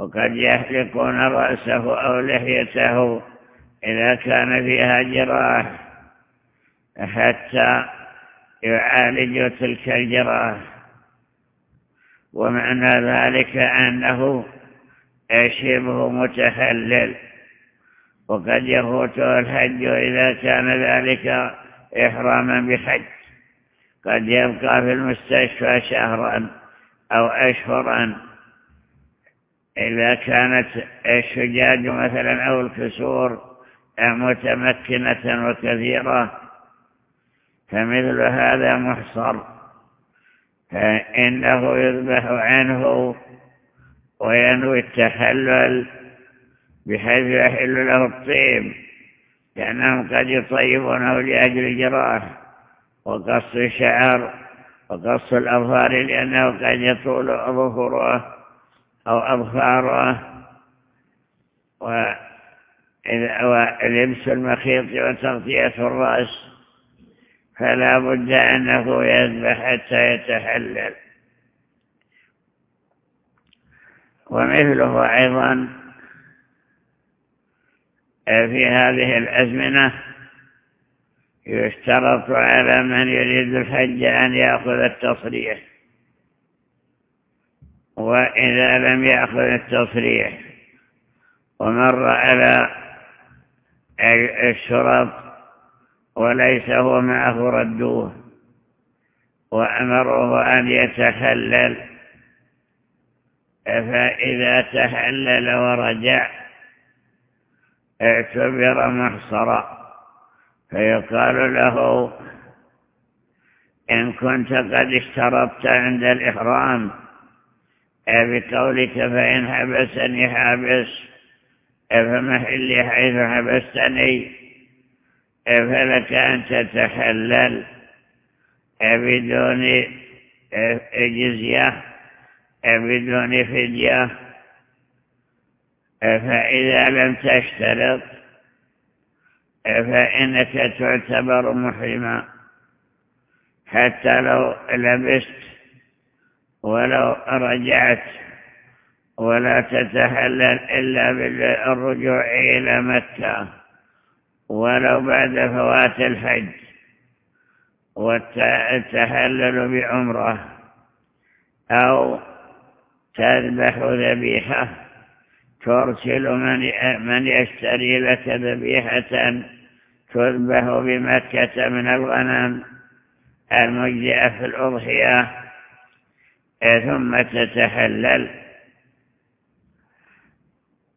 وقد يحلقون رأسه أو لحيته إذا كان فيها جراح حتى يعالج تلك الجراح. ومعنى ذلك أنه شبه متحلل. وقد يفوته الحج إذا كان ذلك إحراما بحج. قد يبقى في المستشفى شهرا أو أشهرا. إذا كانت الشجاج مثلا أو الكسور متمكنة وكثيرة فمثل هذا محصر. فإنه يذبح عنه وينوي التحلل بحيث يحل له الطيب لأنهم قد يطيبونه لأجل جراح وقص الشعر وقص الأظفار لأنه قد يطول ظهوره. أو أظفاره ولبس المخيط وتغطية الرأس فلا بد أنه يذبح حتى يتحلل. ومثله أيضا في هذه الأزمنة يشترط على من يريد الحج أن يأخذ التصريح. وإذا لم يأخذ التصريح ومر على الشرط وليس هو معه ردوه وأمره أن يتحلل فإذا تحلل ورجع اعتبر محصرا. فيقال له إن كنت قد اشترطت عند الإحرام بقولك فإن حبسني حابس فمحلي حيث حبستني فلك أن تتحلل بدون جزية بدون فدية فإذا لم تشترط فإنك تعتبر محرما حتى لو لبست ولو رجعت ولا تتحلل إلا بالرجوع إلى مكة ولو بعد فوات الحج والتحلل بعمرة أو تذبح ذبيحة ترسل من من يشتري لك ذبيحة تذبح بمكة من الغنم المجزئة في الأضحية. ثم تتحلل.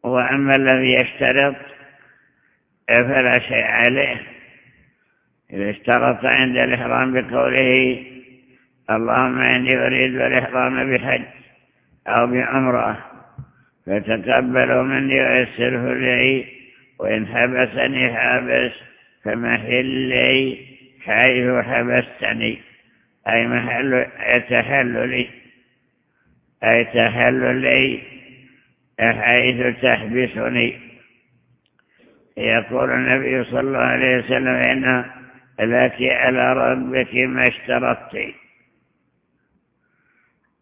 وأما الذي يشترط فلا شيء عليه. إذا اشترط عند الإحرام بقوله اللهم إني أريد الإحرام بحج أو بعمرة فتقبلوا مني ويسره لي وإن حبسني حابس فمحلي حيث حبستني. أي محل يتحللي أي تحللي حيث تحبسني. يقول النبي صلى الله عليه وسلم إن لك على ربك ما اشترطت.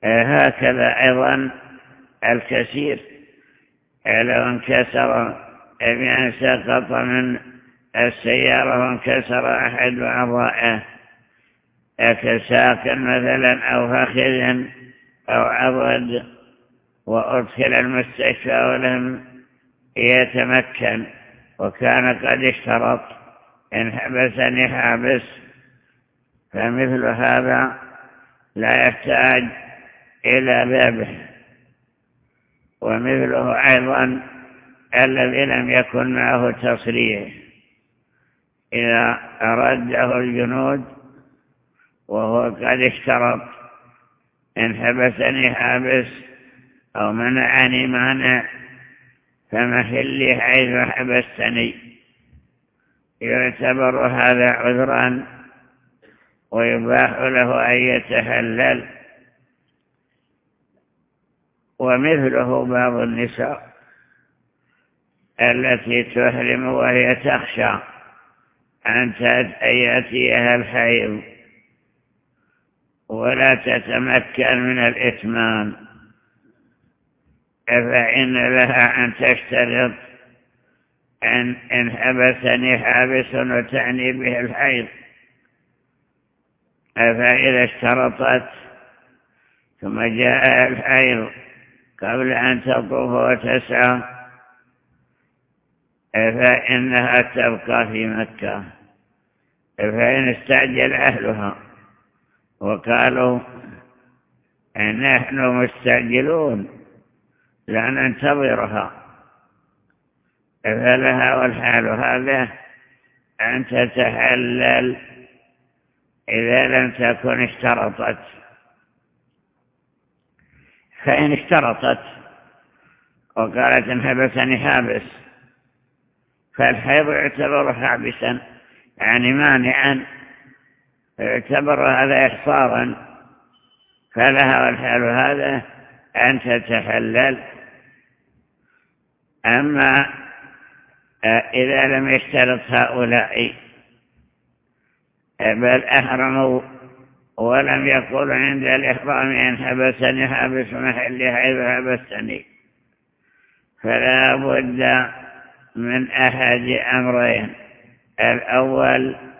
هكذا أيضا الكثير. لو انكسر بأن سقط من السيارة وانكسر أحد أعضائه. كساق مثلا أو فخذ أو عضد وأدخل المستشفى ولم يتمكن. وكان قد اشترط إن حبسني حابس فمثل هذا لا يحتاج إلى ذبح ومثله أيضا الذي لم يكن معه تصريح. إذا رده الجنود وهو قد اشترط إن حبسني حابس أو منعني مانع فمحلي حيث حبستني. يعتبر هذا عذرا ويباح له أن يتحلل. ومثله بعض النساء التي تحرم وهي تخشى أن يأتيها الحيض. ولا تتمكن من الإتمام. فإن لها أن تشترط أن إن حبسني حابس وتعني به الحيض. فإذا اشترطت ثم جاء الحيض قبل أن تطوف وتسعى فإنها تبقى في مكة. فإن استعجل أهلها. وقالوا نحن مستعجلون لا ننتظرها. فلها والحال هذا أن تتحلل إذا لم تكن اشترطت. فإن اشترطت؟ وقالت ان حبسني حابس. فالحيض يعتبر حابسا يعني مانعا. يعتبر هذا إحصارا فلها والحال هذا أن تتحلل. أما إذا لم يشترط هؤلاء بل أحرموا ولم يقول عند الإحرام إن حبسني حابس محلي حيث حبستني. فلا بد من أحد أمرين. الأول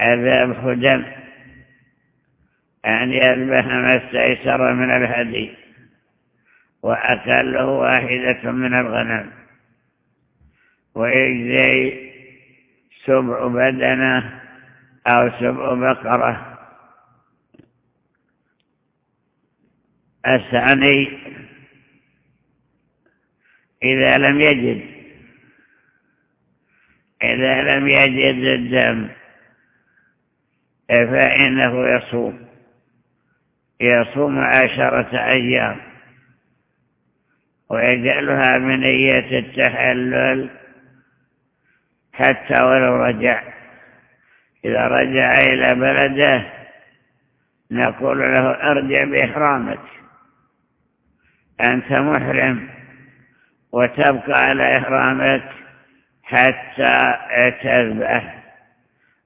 الذبح دم أن يذبح ما استيسر من الهدي وأكله واحدة من الغنم. ويجزي سبع بدنة أو سبع بقرة. الثاني إذا لم يجد إذا لم يجد الدم. فإنه يصوم. يصوم عشرة أيام. ويجعلها بنية التحلل حتى ولو رجع. إذا رجع إلى بلده نقول له ارجع بإحرامك. أنت محرم وتبقى على إحرامك حتى تذبح.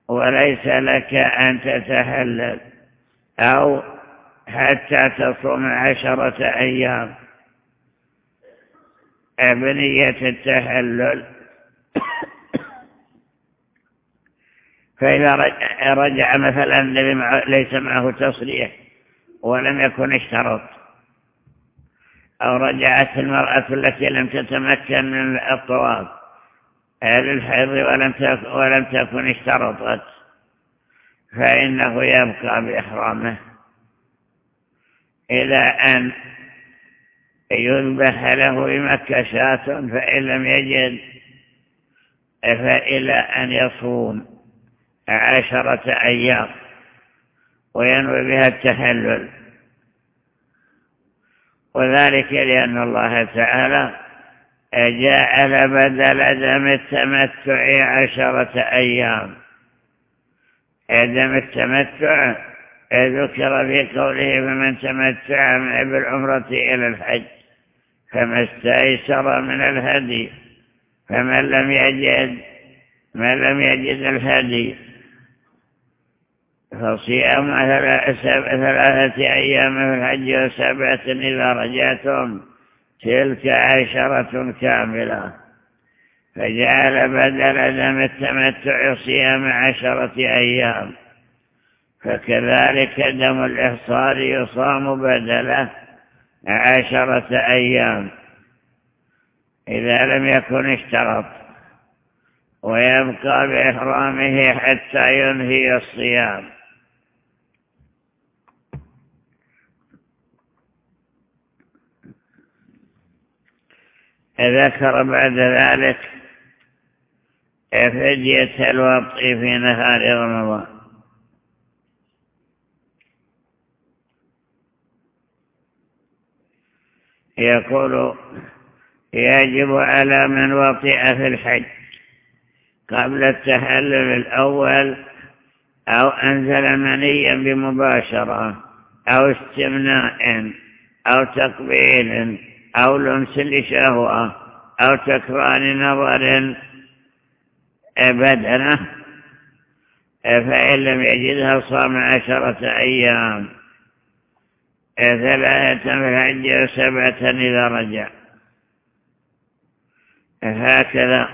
وليس لك أن تتحلل أو حتى تصوم عشرة أيام. بنية التحلل فإذا رجع مثلا ليس معه تصريح ولم يكن اشترط. أو رجعت المرأة التي لم تتمكن من الطواف. للحيض ولم ولم تكن اشترطت فإنه يبقى بإحرامه. إلى أن يذبح له بمكة شاة فإن لم يجد فإلى أن يصوم عشرة أيام وينوي بها التحلل. وذلك لأن الله تعالى جعل بدل دم التمتع عشرة أيام. دم التمتع ذكر في قوله فمن تمتع بالعمرة إلى الحج فما استيسر من الهدي فمن لم يجد من لم يجد الهدي. فصيام ثلاثة أيام في الحج وسبعة إذا رجعتم. تلك عشرة كاملة. فجعل بدل دم التمتع صيام عشرة أيام. فكذلك دم الإحصار يصام بدله عشرة أيام. إذا لم يكن اشترط ويبقى بإحرامه حتى ينهي الصيام. ذكر بعد ذلك فدية الوطء في نهار رمضان. يقول يجب على من وطئ في الحج قبل التحلل الأول أو أنزل منيا بمباشرة أو استمناء أو تقبيل أو لمس لشهوة أو تكرار نظر بدنه فإن لم يجدها صام عشرة أيام ثلاثة في الحج وسبعة إذا رجع. هكذا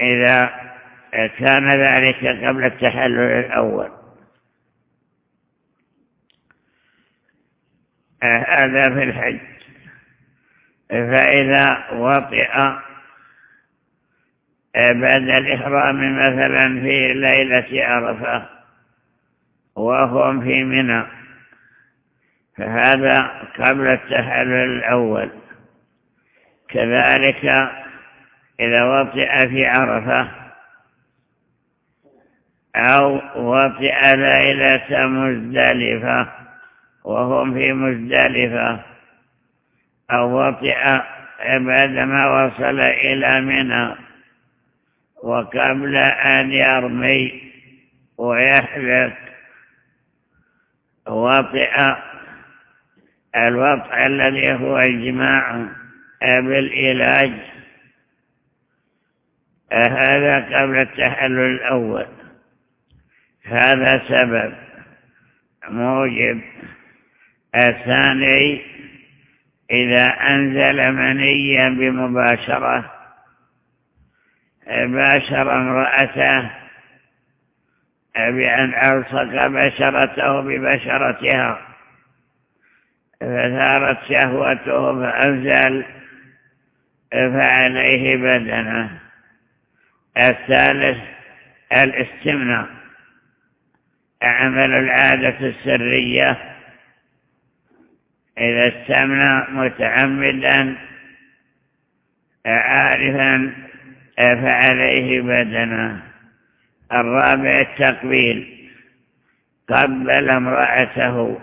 إذا كان ذلك قبل التحلل الأول. هذا في الحج. فإذا وطئ بعد الإحرام مثلا في ليلة عرفة وهم في منى فهذا قبل التحلل الأول. كذلك إذا وطئ في عرفة أو وطئ ليلة مزدلفة وهم في مزدلفة. أو وطئ بعدما وصل إلى منى وقبل أن يرمي ويحلق وطئ الوطء الذي هو الجماع بالعلاج. هذا قبل التحلل الأول. هذا سبب موجب. الثاني إذا أنزل منيا بمباشرة باشر امرأته بأن ألصق بشرته ببشرتها فثارت شهوته فأنزل فعليه بدنه. الثالث الاستمناء عمل العادة السرية. إذا استمنى متعمدا عارفا فعليه بدنه الرابع التقبيل. قبل امرأته.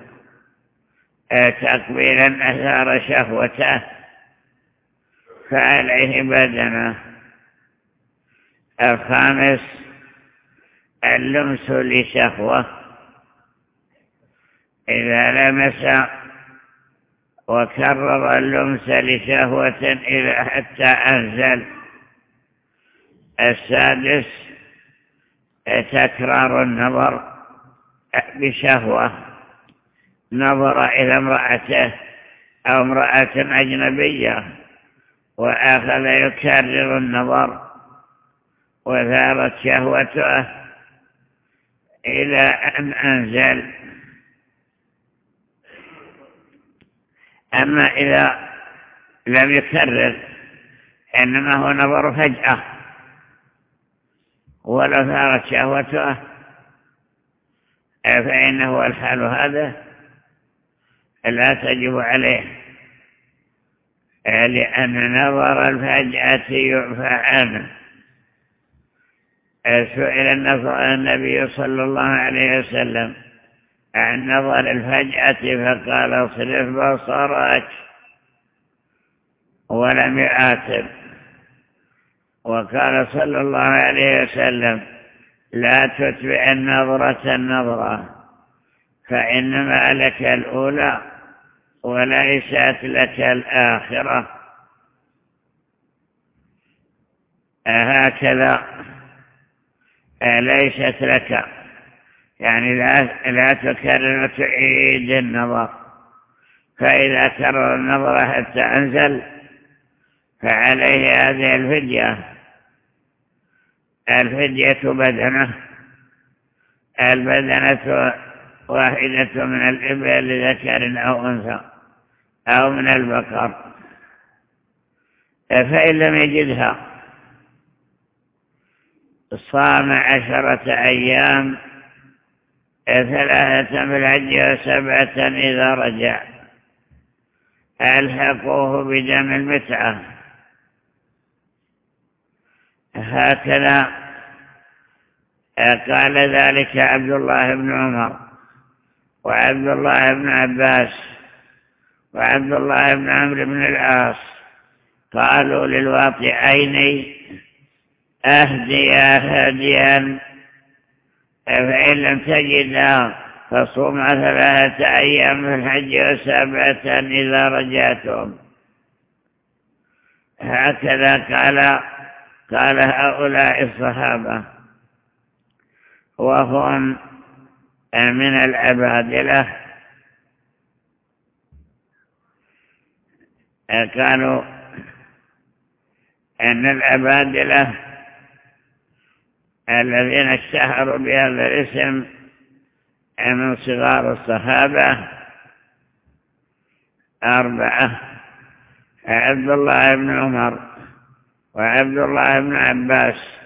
تقبيلا أثار شهوته. فعليه بدنه الخامس اللمس لشهوة. إذا لمس وكرر اللمس لشهوة إلى حتى أنزل. السادس تكرار النظر بشهوة نظر إلى امرأته أو امرأة أجنبية وأخذ يكرر النظر وثارت شهوته إلى أن أنزل. أما إذا لم يكرر إنما هو نظر فجأة. ولو ثارت شهوته فإنه الحال هذا لا تجب عليه لأن نظر الفجأة يعفى عنه. سئل النبي صلى الله عليه وسلم عن نظر الفجأة فقال اصرف بصرك ولم يعاتب وقال صلى الله عليه وسلم لا تتبع النظرة النظرة فإنما لك الأولى وليست لك الآخرة. هكذا ليست لك؟ يعني لا, لا تكرر تعيد النظر. فإذا كرر النظر حتى أنزل فعليه هذه الفدية. الفدية بدنة. البدنة واحدة من الإبل ذكر أو أنثى أو من البقر. فإن لم يجدها صام عشرة أيام ثلاثة بالحج وسبعة إذا رجع. ألحقوه بدم المتعة. هكذا قال ذلك عبد الله بن عمر وعبد الله بن عباس وعبد الله بن عمرو بن العاص. قالوا للواطئين أهديا هديا فإن لم تجدا فصوم ثلاثة أيام في الحج وسبعة إذا رجعتم. هكذا قال قال هؤلاء الصحابة. وهم من العبادلة كانوا أن العبادلة الذين اشتهروا بهذا الاسم من صغار الصحابة؟ أربعة. عبد الله بن عمر وعبد الله بن عباس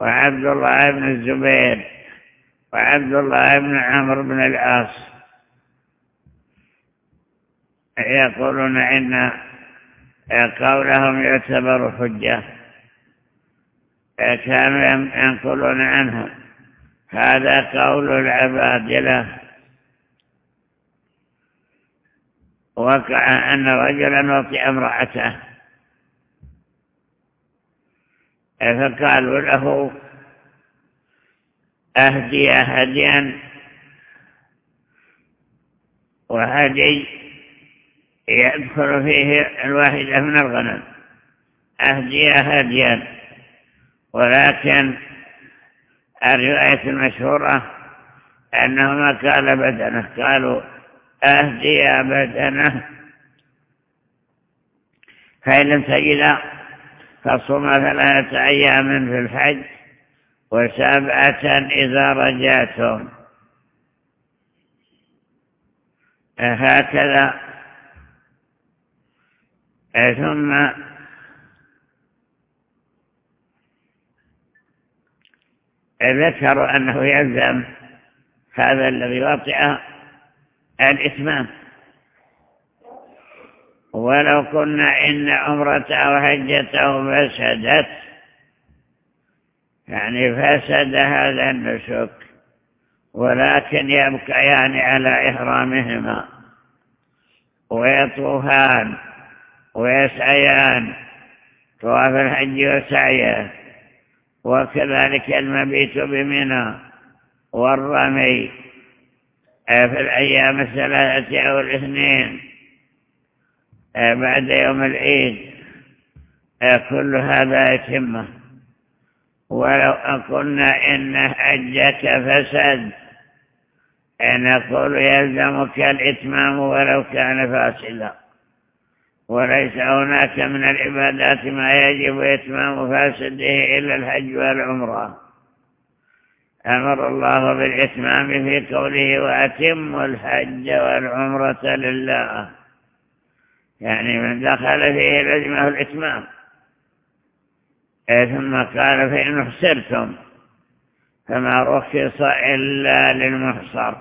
وعبد الله بن الزبير وعبد الله بن عمرو بن العاص. يقولون إن قولهم يعتبر حجة. كانوا ينقلون عنه هذا قول العبادلة وقع أن رجلا وطئ امرأته. فقالوا له أهدي هديا وهدي يدخل فيه الواحدة من الغنم. أهدي هديا. ولكن الرواية المشهورة أنه ما قال بدنه قالوا أهدي بدنه. فإن لم تجد فصوم ثلاثة أيام في الحج وسبعة إذا رجعتم. هكذا. ثم ذكروا أنه يلزم هذا الذي وطئ الإتمام. ولو كنا إن عمرته وحجته فسدت يعني فسد هذا النسك ولكن يبقى يعني على إحرامهما. ويطوفان ويسعيان طواف الحج وسعيه. وكذلك المبيت بمنى والرمي في الأيام الثلاثة أو الاثنين بعد يوم العيد كل هذا يتمه ولو قلنا إن حجك فسد نقول يلزمك الإتمام ولو كان فاسدا. وليس هناك من العبادات ما يجب إتمام فاسده إلا الحج والعمرة. أمر الله بالإتمام في قوله وأتم الحج والعمرة لله. يعني من دخل فيه لزمه الإتمام. ثم قال فإن أحسرتم فما رخص إلا للمحصر.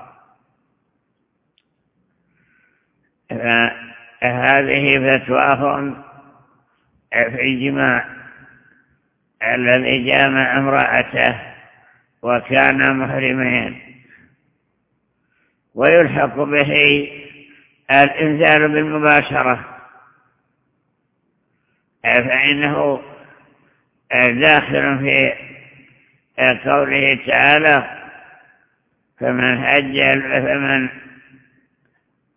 هذه فتواهم في الجماع الذي جامع امرأته وكان محرمين. ويلحق به الإنزال بالمباشرة. فإنه داخل في قوله تعالى فمن حج فمن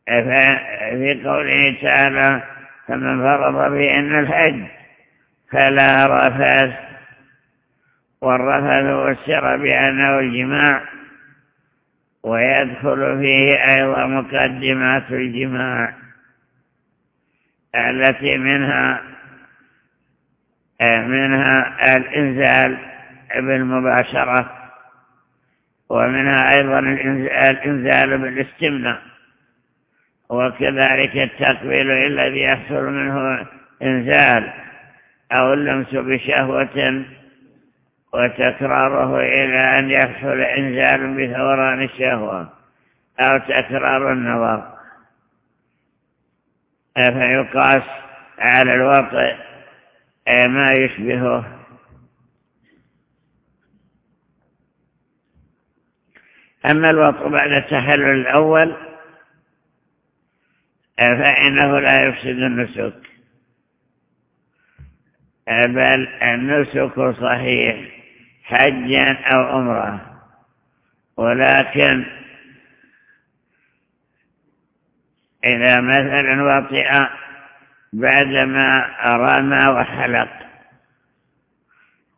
في قوله تعالى فمن فرض بأن الحج فلا رفث والرفث والسر بأنه الجماع ويدخل فيه أيضا مقدمات الجماع التي منها منها الإنزال بالمباشرة ومنها أيضا الإنزال بالاستمناء. وكذلك التقبيل الذي يحصل منه إنزال أو اللمس بشهوة وتكراره إلى أن يحصل إنزال بثوران الشهوة أو تكرار النظر. فيقاس على الوطئ ما يشبهه. أما الوطء بعد التحلل الأول فإنه لا يفسد النسك. بل النسك صحيح حجا أو أمرا ولكن إذا مثلا وطئ بعدما رمى وحلق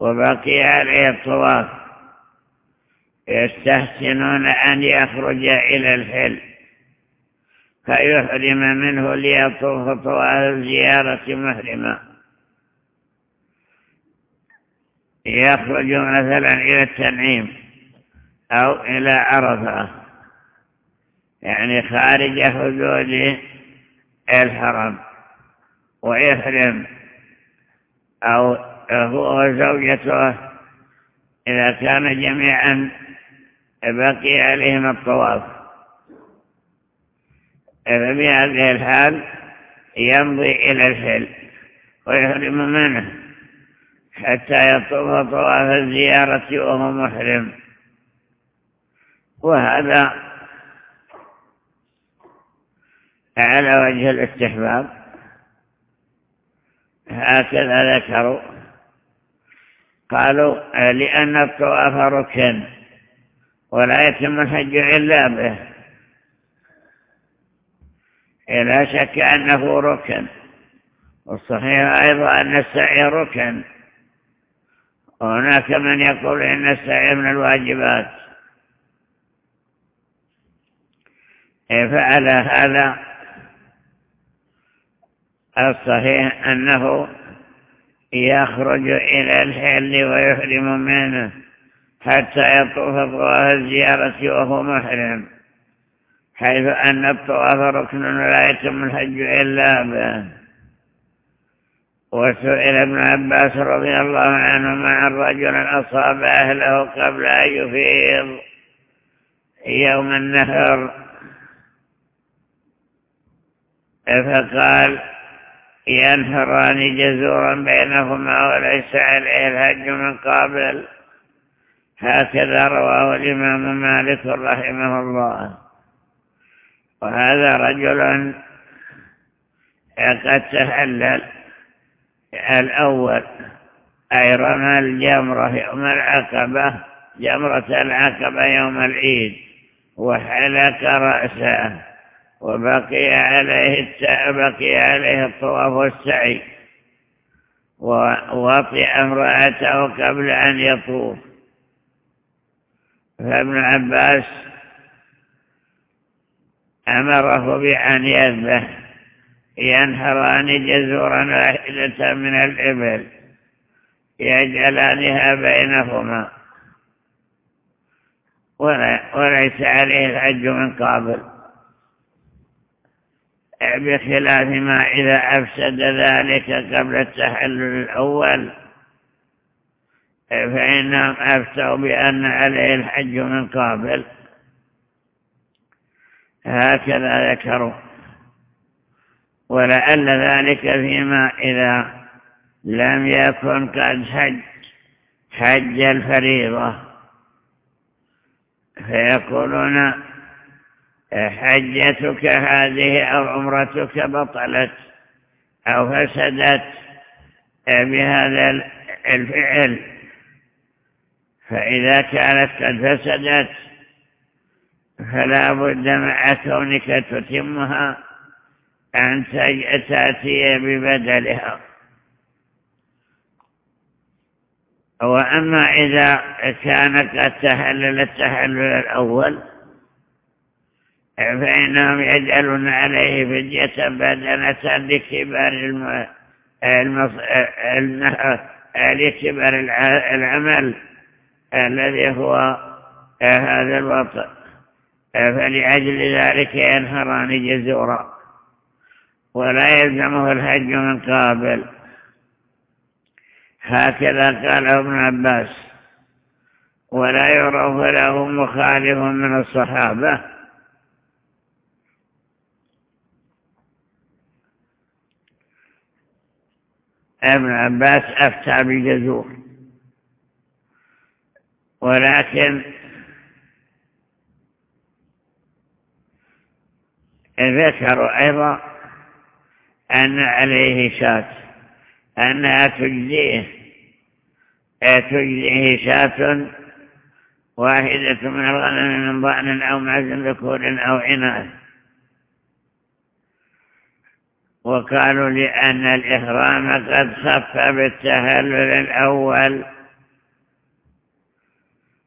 وبقي عليه الطواف يستحسنون أن يخرج إلى الحل. فيحرم منه ليطوف طواف الزيارة محرما يخرج مثلا إلى التنعيم أو إلى عرفة. يعني خارج حدود الحرم. ويحرم أو هو وزوجته إذا كان جميعا بقي عليهم الطواف. ففي هذه الحال يمضي إلى الحل ويحرم منه حتى يطوف طواف الزيارة وهو محرم. وهذا على وجه الاستحباب. هكذا ذكروا. قالوا لأن الطواف ركن ولا يتم الحج إلا به. لا شك أنه ركن. والصحيح أيضا أن السعي ركن. وهناك من يقول إن السعي من الواجبات. فعلى هذا؟ الصحيح أنه يخرج إلى الحل ويحرم منه حتى يطوف طواف الزيارة وهو محرم. حيث أن الطواف ركن ولا يتم الحج إلا به. وسئل ابن عباس رضي الله عنهما عن رجل أصاب أهله قبل أن يفيض يوم النهر. فقال ينهران جزورا بينهما وليس عليه الهج من قابل هكذا رواه الإمام مالك رحمه الله. وهذا رجل قد تحلل الأول أي رمى الجمرة يوم العقبة جمرة العقبة يوم العيد وحلق رأسه وبقي عليه بقي عليه الطواف والسعي ووطئ امرأته قبل أن يطوف. فابن عباس أمره بأن يذبح ينهران جزورا واحدة من الإبل يجعلانها بينهما. وليس عليه الحج من قابل. بخلاف ما إذا أفسد ذلك قبل التحلل الأول فإنهم أفتوا بأن عليه الحج من قابل. هكذا ذكروا. ولعل ذلك فيما إذا لم يكن قد حج حج الفريضة. فيقولون حجتك هذه أو عمرتك بطلت أو فسدت بهذا الفعل. فإذا كانت قد فسدت فلا بد مع كونك تتمها أن تأتي ببدلها. وأما إذا كانت قد تحلل التحلل الأول فإنهم يجعلون عليه فدية بدنة لكبار لكبر العمل الذي هو هذا الوطن. فلأجل ذلك ينهران جزورا ولا يلزمه الحج من قابل. هكذا قال ابن عباس ولا يعرف له مخالف من الصحابة. ابن عباس أفتى بالجزور ولكن ذكروا أيضا أن عليه شاة أنها تجزيه تجزيه شاة واحدة من الغنم من ضأن أو معز ذكور أو عناد وقالوا لأن الإحرام قد خف بالتهلل الأول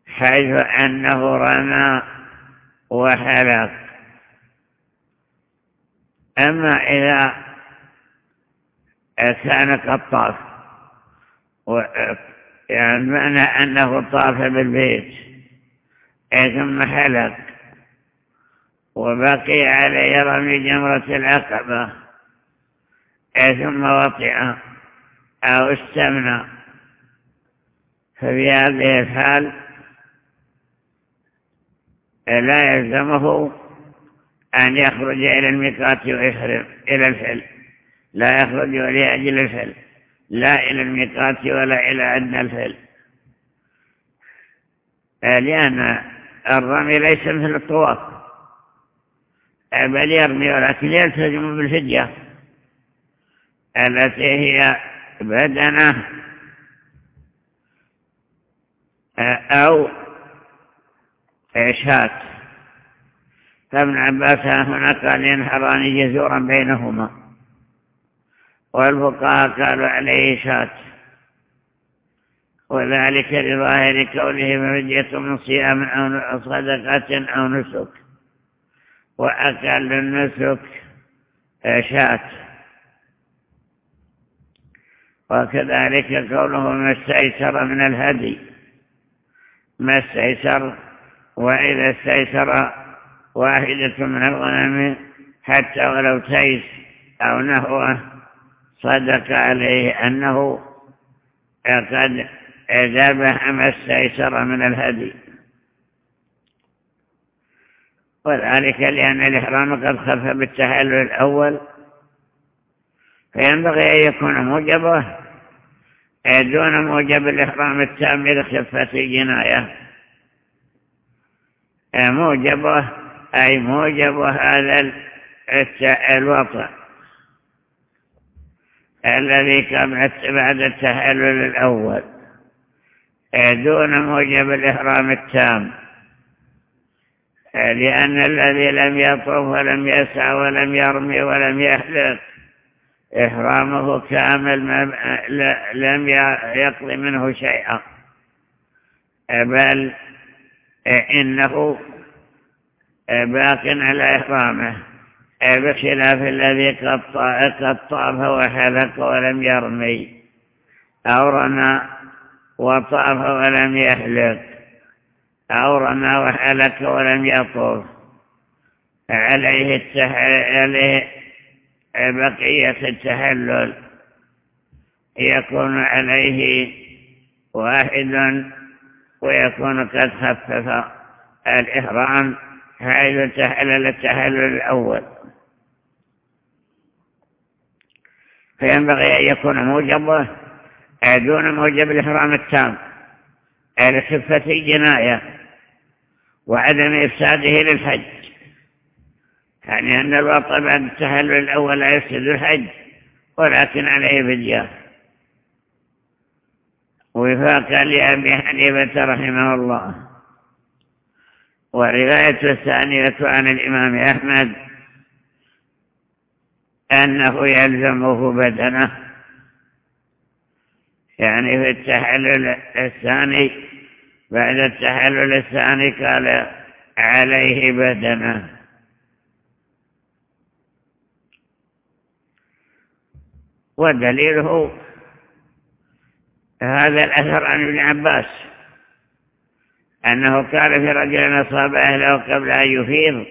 حيث أنه رمى وحلق. أما إذا كان قد طاف يعني معنى أنه طاف بالبيت ثم حلق وبقي عليه رمي جمرة العقبة ثم وطئ أو استمنى ففي هذه الحال لا يلزمه أن يخرج إلى الميقات ويحرم إلى الحل لا يخرج لأجل الحل لا إلى الميقات ولا إلى أدنى الحل لأن الرمي ليس مثل الطواف. بل يرمي ولكن يلتزم بالفدية. التي هي بدنة. أو شات فابن عباس هنا قال ينحران جزورا بينهما. والفقهاء قالوا عليه شات وذلك لظاهر كونه مرجية من صيام أو صدقة أو نسك. وأقل النسك شات وكذلك قوله ما استيسر من الهدي. ما استيسر وإذا استيسر واحدة من الغنم حتى ولو تيس أو نهوه صدق عليه أنه قد ذبح ما استيسر من الهدي. وذلك لأن الإحرام قد خف بالتحلل الأول. فينبغي أن يكون موجبه دون موجب الإحرام التام لخفة الجناية. موجبه أي موجب هذا الوطن. الذي كان بعد التحلل الأول. دون موجب الإحرام التام. لأن الذي لم يطف ولم يسعى ولم يرمي ولم يحلق إحرامه كامل لم يقضي منه شيئا. بل إنه باق على إحرامه بخلاف الذي قد طاف وحلق ولم يرمي. أو رمى وطاف ولم يحلق. أو رمى وحلق ولم يطوف. عليه, عليه بقية التحلل. يكون عليه واحد ويكون قد خفف الإحرام. حيث تحلل التحلل الأول؟ فينبغي أن يكون موجبه دون موجب الإحرام التام لخفة الجناية وعدم إفساده للحج. يعني أن الوطن بعد التحلل الأول لا يفسد الحج ولكن عليه فدية وفاقا لأبي حنيفة رحمه الله. ورواية الثانية عن الإمام أحمد أنه يلزمه بدنه يعني في التحلل الثاني بعد التحلل الثاني قال عليه بدنه. ودليله هذا الأثر عن ابن عباس. أنه قال في رجل أصاب أهله قبل أن يفيض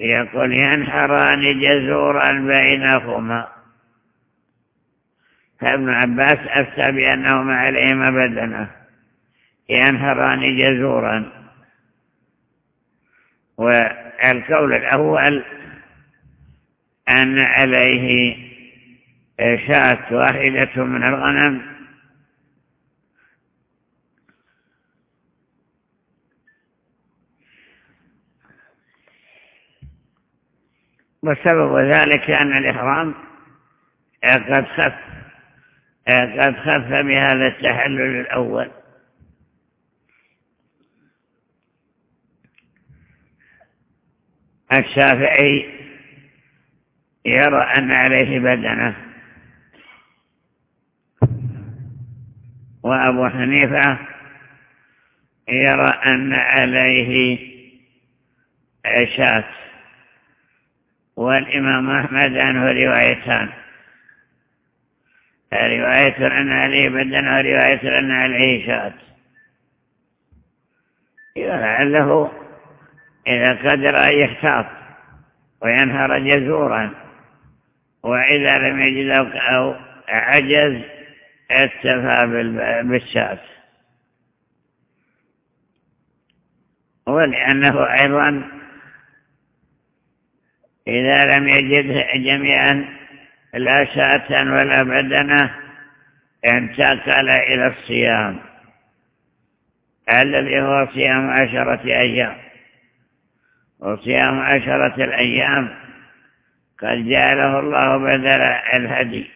يقول ينحران جزورا بينهما. فابن عباس أفتى بأنهما عليهما بدنه. ينهران جزورا. والقول الأول أن عليه شاة واحدة من الغنم وسبب ذلك أن الإحرام قد خف قد خف بهذا التحلل الأول. الشافعي يرى أن عليه بدنه. وأبو حنيفة يرى أن عليه شات والإمام أحمد عنه روايتان. رواية أن عليه بدن ورواية أن عليه شات لعله إذا قدر أن يحتاط وينهر جزورا وإذا لم يجد أو عجز اكتفى بالشات ولأنه أيضا إذا لم يجد جميعا لا شاة ولا بدنة انتقل إلى الصيام. الذي هو صيام عشرة أيام. وصيام عشرة الأيام قد جعله الله بدل الهدي.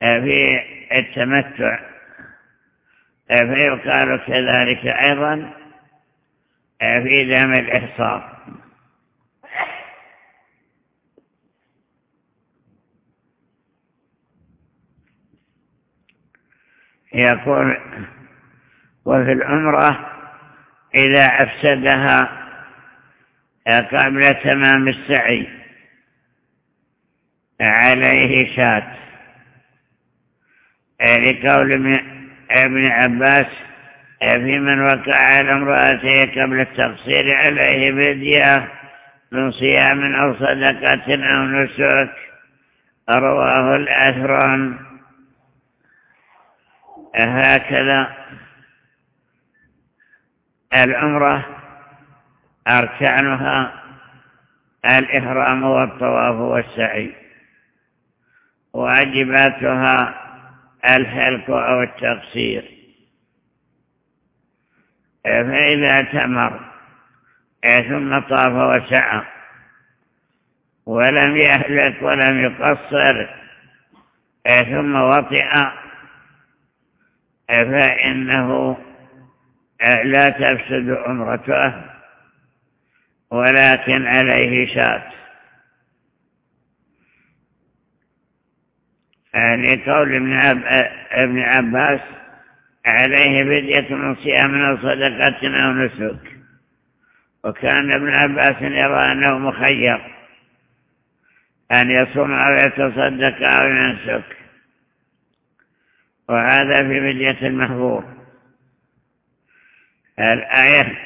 في التمتع. فيقال كذلك أيضا. في دم الإحصار يقول وفي العمرة إذا أفسدها قبل تمام السعي عليه شات. لقول ابن عباس في من وقع على امرأته قبل التقصير عليه بدية من صيام أو صدقة أو نسك؟ رواه الأثران. هكذا العمرة أركانها الإحرام والطواف والسعي واجباتها الحلق أو التقصير. فإذا تمر ثم طاف وسعى ولم يهلك ولم يقصر ثم وطئ فإنه لا تفسد عمرته ولكن عليه شات لقول ابن عباس عليه بدية من صيام أو صدقة أو نسك. وكان ابن عباس يرى أنه مخير أن يصوم أو يتصدق أو ينسك. وهذا في بدية المحظور. الآية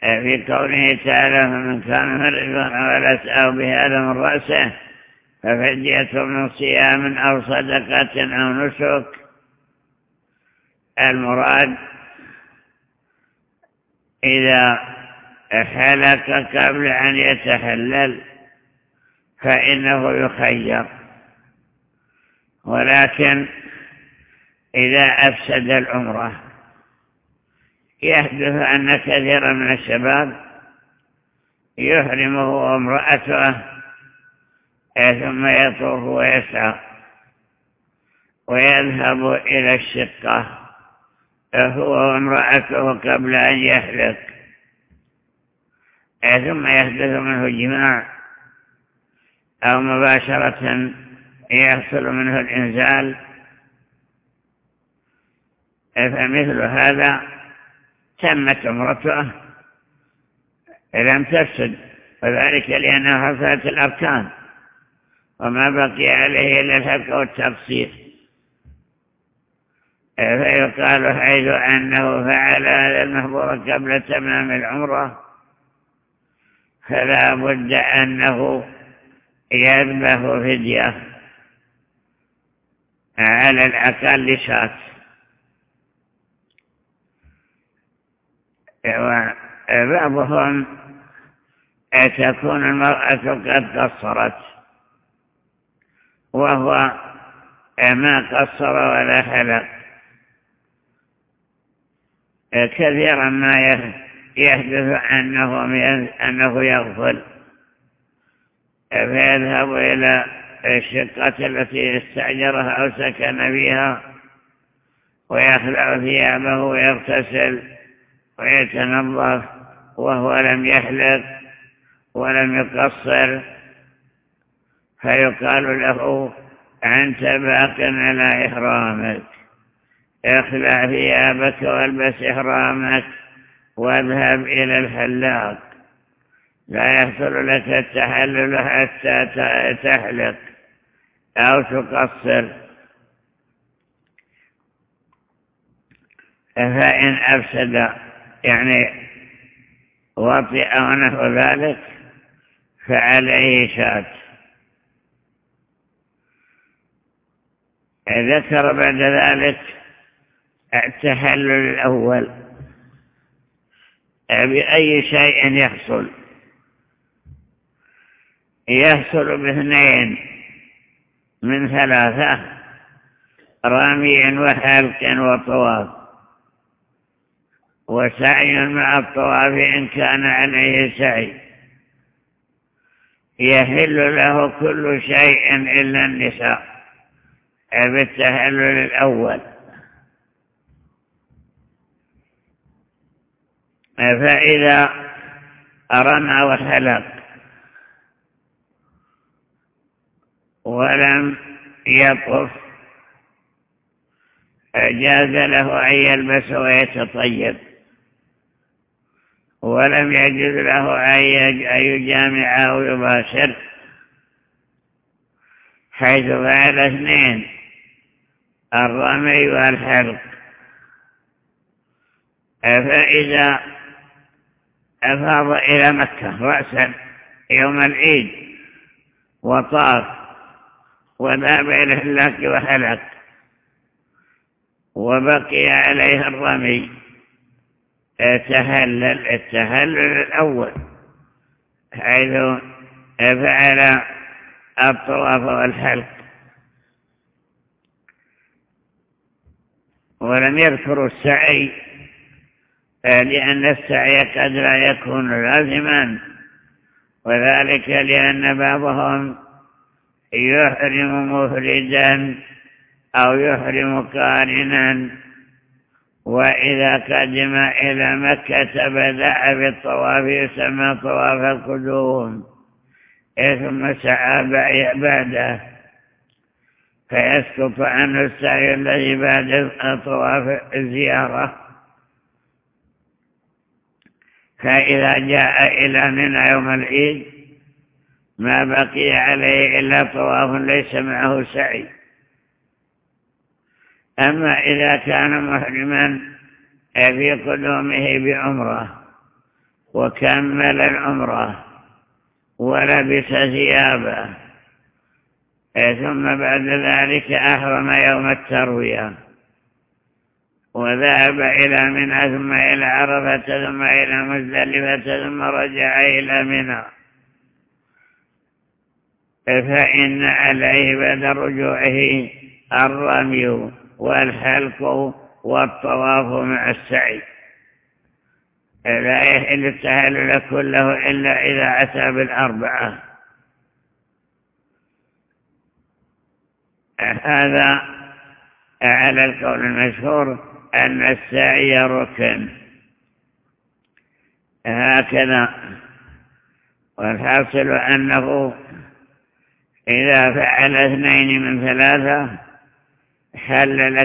في قوله تعالى فمن كان مرضا ولا سأو بهذا من رأسه ففدية من صيام أو صدقة أو نسك. المراد إذا حلق قبل أن يتحلل فإنه يخير. ولكن إذا أفسد العمرة. يحدث أن كثيرا من الشباب يحرمه امرأته ثم يطوف ويسعى ويذهب إلى الشقة. هو وامرأته قبل أن يحلق. ثم يحدث منه جماع أو مباشرة يحصل منه الإنزال. فمثل هذا تمت عمرته لم تفسد وذلك لأنها حصلت الأركان وما بقي عليه إلا الحق والتقصير فيقال حيث أنه فعل هذا المحظور قبل تمام العمرة فلا بد أنه يذبح فدية على الأقل شات وبعضهم تكون المرأة قد قصرت وهو ما قصر ولا حلق. كثيرا ما يحدث أنه, أنه يغفل فيذهب إلى الشقة التي استعجرها أو سكن فيها ويخلع ثيابه ويغتسل. ويتنظف وهو لم يحلق ولم يقصر فيقال له أنت باق على إحرامك. اخلع ثيابك والبس إحرامك واذهب إلى الحلاق. لا يحصل لك التحلل حتى تحلق أو تقصر. فإن أفسد يعني وطئ أو نحو ذلك فعليه شات ذكر بعد ذلك التحلل الأول. بأي شيء يحصل؟ يحصل باثنين من ثلاثة رامي وحلق وطواف. وسعي مع الطواف إن كان عليه سعي. يحل له كل شيء إلا النساء. بالتحلل الأول. فإذا رمى وحلق. ولم يطف. جاز له أن يلبس ويتطيب. ولم يجد له أن يجامع أو يباشر. حيث فعل اثنين الرمي والحلق فإذا أفاض إلى مكة رأسا يوم العيد وطاف وذهب إلى الحلاق وحلق وبقي عليه الرمي. تهلل التهلل الأول. حيث فعل الطواف والحلق ولم يذكروا السعي لأن السعي قد لا يكون لازما. وذلك لأن بعضهم يحرم مفردا أو يحرم قارنا. وإذا قدم إلى مكة بدأ بالطواف يسمى طواف القدوم. ثم سعى بعده فيسقط عنه السعي الذي بعد طواف الزيارة فإذا جاء إلى منى يوم العيد ما بقي عليه إلا طواف ليس معه سعي. أما إذا كان محرما في قدومه بعمرة وكمل العمرة ولبس ثيابه ثم بعد ذلك أحرم يوم التروية. وذهب إلى منى ثم إلى عرفة ثم إلى مزدلفة ثم رجع إلى منى. فإن عليه بعد رجوعه الرمي. والحلق والطواف مع السعي. لا يحل التهلل كله إلا إذا أتى بالأربعة. هذا على القول المشهور أن السعي ركن. هكذا. والحاصل أنه إذا فعل اثنين من ثلاثة حل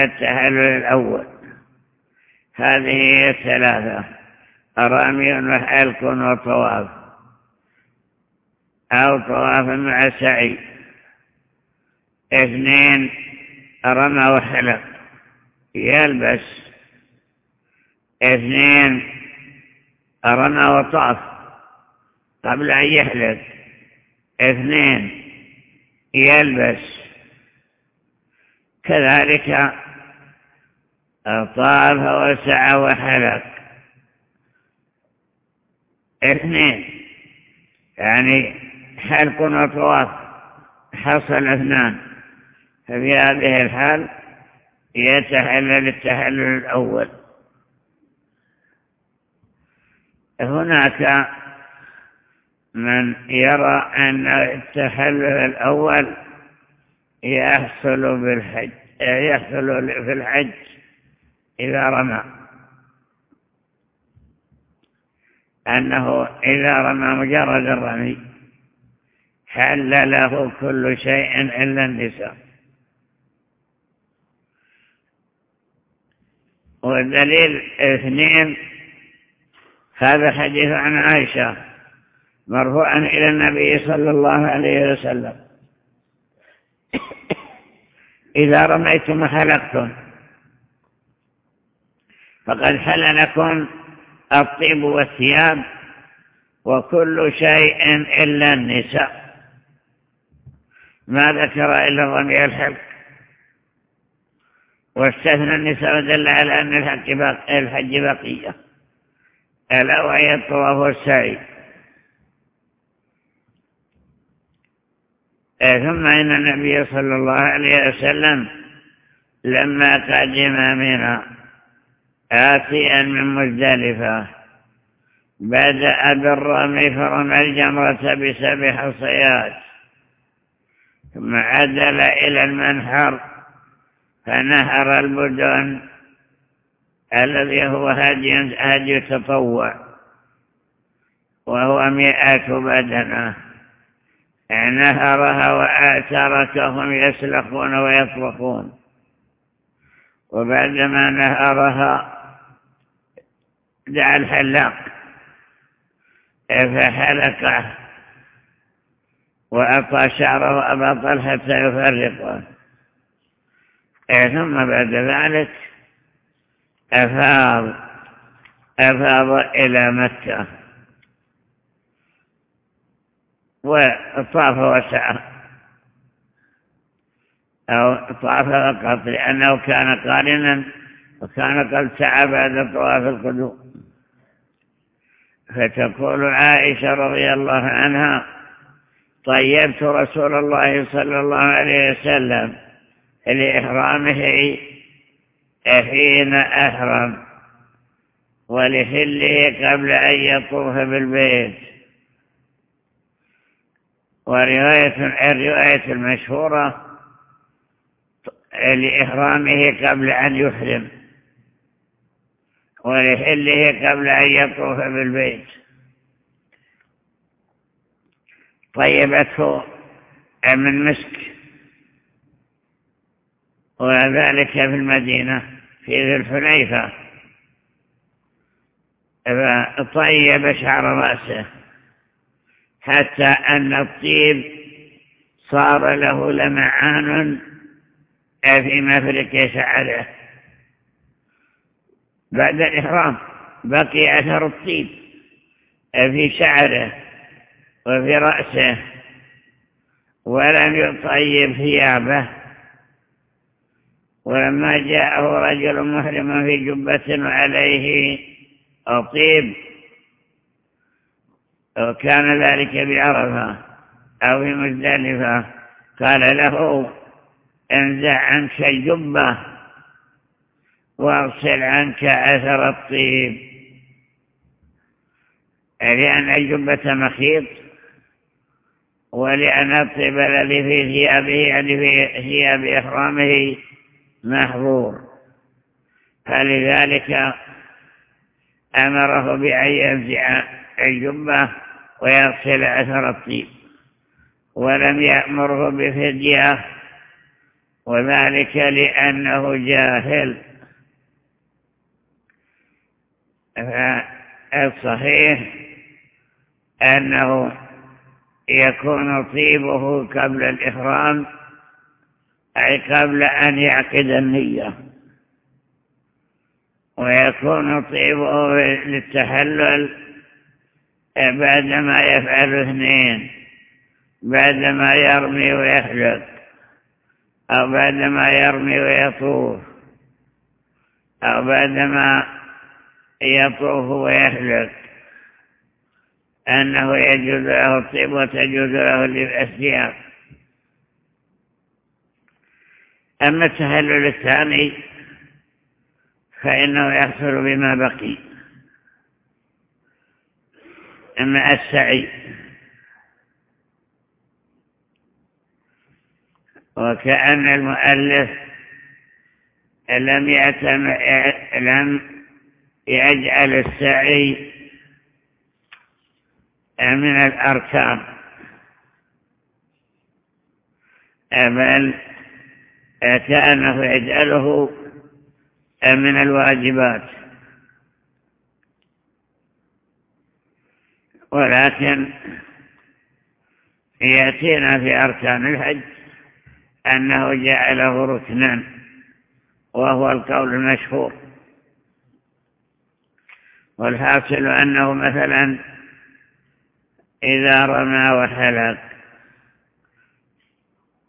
التحلل الأول. هذه هي الثلاثة رمي وحلق وطواف. أو طواف مع سعي. اثنين رمى وحلق. يلبس. اثنين رمى وطاف. قبل أن يحلق. اثنين يلبس. كذلك طاف وسعى وحلق. اثنين يعني حلق وطواف حصل اثنان. ففي هذه الحال يتحلل التحلل الأول. هناك من يرى أن التحلل الأول يحصل بالحج يحصل في الحج إذا رمى. أنه إذا رمى مجرد الرمي حل له كل شيء إلا النساء. والدليل اثنين هذا حديث عن عائشة مرفوعا إلى النبي صلى الله عليه وسلم. إذا رميتم حلقتم فقد حل لكم الطيب والثياب وكل شيء إلا النساء. ما ذكر إلا رمي الحلق واستثنى النساء ودل على أن الحج, بقية. ألا وهي الطواف والسعي. ثم إن النبي صلى الله عليه وسلم لما قدم منى آتيا من مزدلفة بدأ بالرمي فرمى الجمرة بسبع حصيات ثم عدل إلى المنحر فنهر البدن الذي هو هدي هدي تطوع وهو مئة بدنة. نهرها وتركهم يسلخون ويطبخون. وبعدما نهرها دعا الحلاق. فحلقه وأعطى شعره أبا طلحة يفرقه ثم بعد ذلك أفاض أفاض إلى مكة. وطاف وسعى أو طاف فقط لأنه كان قارنا وكان قد سعى بعد طواف القدوم. فتقول عائشة رضي الله عنها طيبت رسول الله صلى الله عليه وسلم لإحرامه حين أحرم ولحله قبل أن يطوف بالبيت. ورواية الرواية المشهورة لإحرامه قبل أن يحرم ولحله قبل أن يطوف بالبيت. طيبته من مسك وذلك في المدينة في ذي الحليفة. فطيب شعر رأسه. حتى أن الطيب صار له لمعان في مفرك شعره. بعد الإحرام بقي أثر الطيب في شعره وفي رأسه ولم يطيب ثيابه. ولما جاءه رجل محرم في جبة وعليه أطيب وكان ذلك بعرفة أو في مزدلفة قال له انزع عنك الجبة وأغسل عنك أثر الطيب. لأن الجبة مخيط ولأن الطيب الذي في ثيابه يعني في ثياب إحرامه محظور. فلذلك أمره بأن ينزع الجبة ويغسل أثر الطيب ولم يأمره بفدية وذلك لأنه جاهل. فالصحيح أنه يكون طيبه قبل الإحرام أي قبل أن يعقد النية. ويكون طيبه للتحلل بعدما يفعل اثنين بعدما يرمي ويحلق أو بعدما يرمي ويطوف أو بعدما يطوف ويحلق أنه يجوز له الطيب وتجوز له الثياب أما التهلل الثاني فإنه يحصل بما بقي. أما السعي. وكأن المؤلف لم يعتم لم يجعل السعي من الأركان. بل كأنه يجعله من الواجبات. ولكن يأتينا في أركان الحج أنه جعله ركنا وهو القول المشهور. والحاصل أنه مثلا إذا رمى وحلق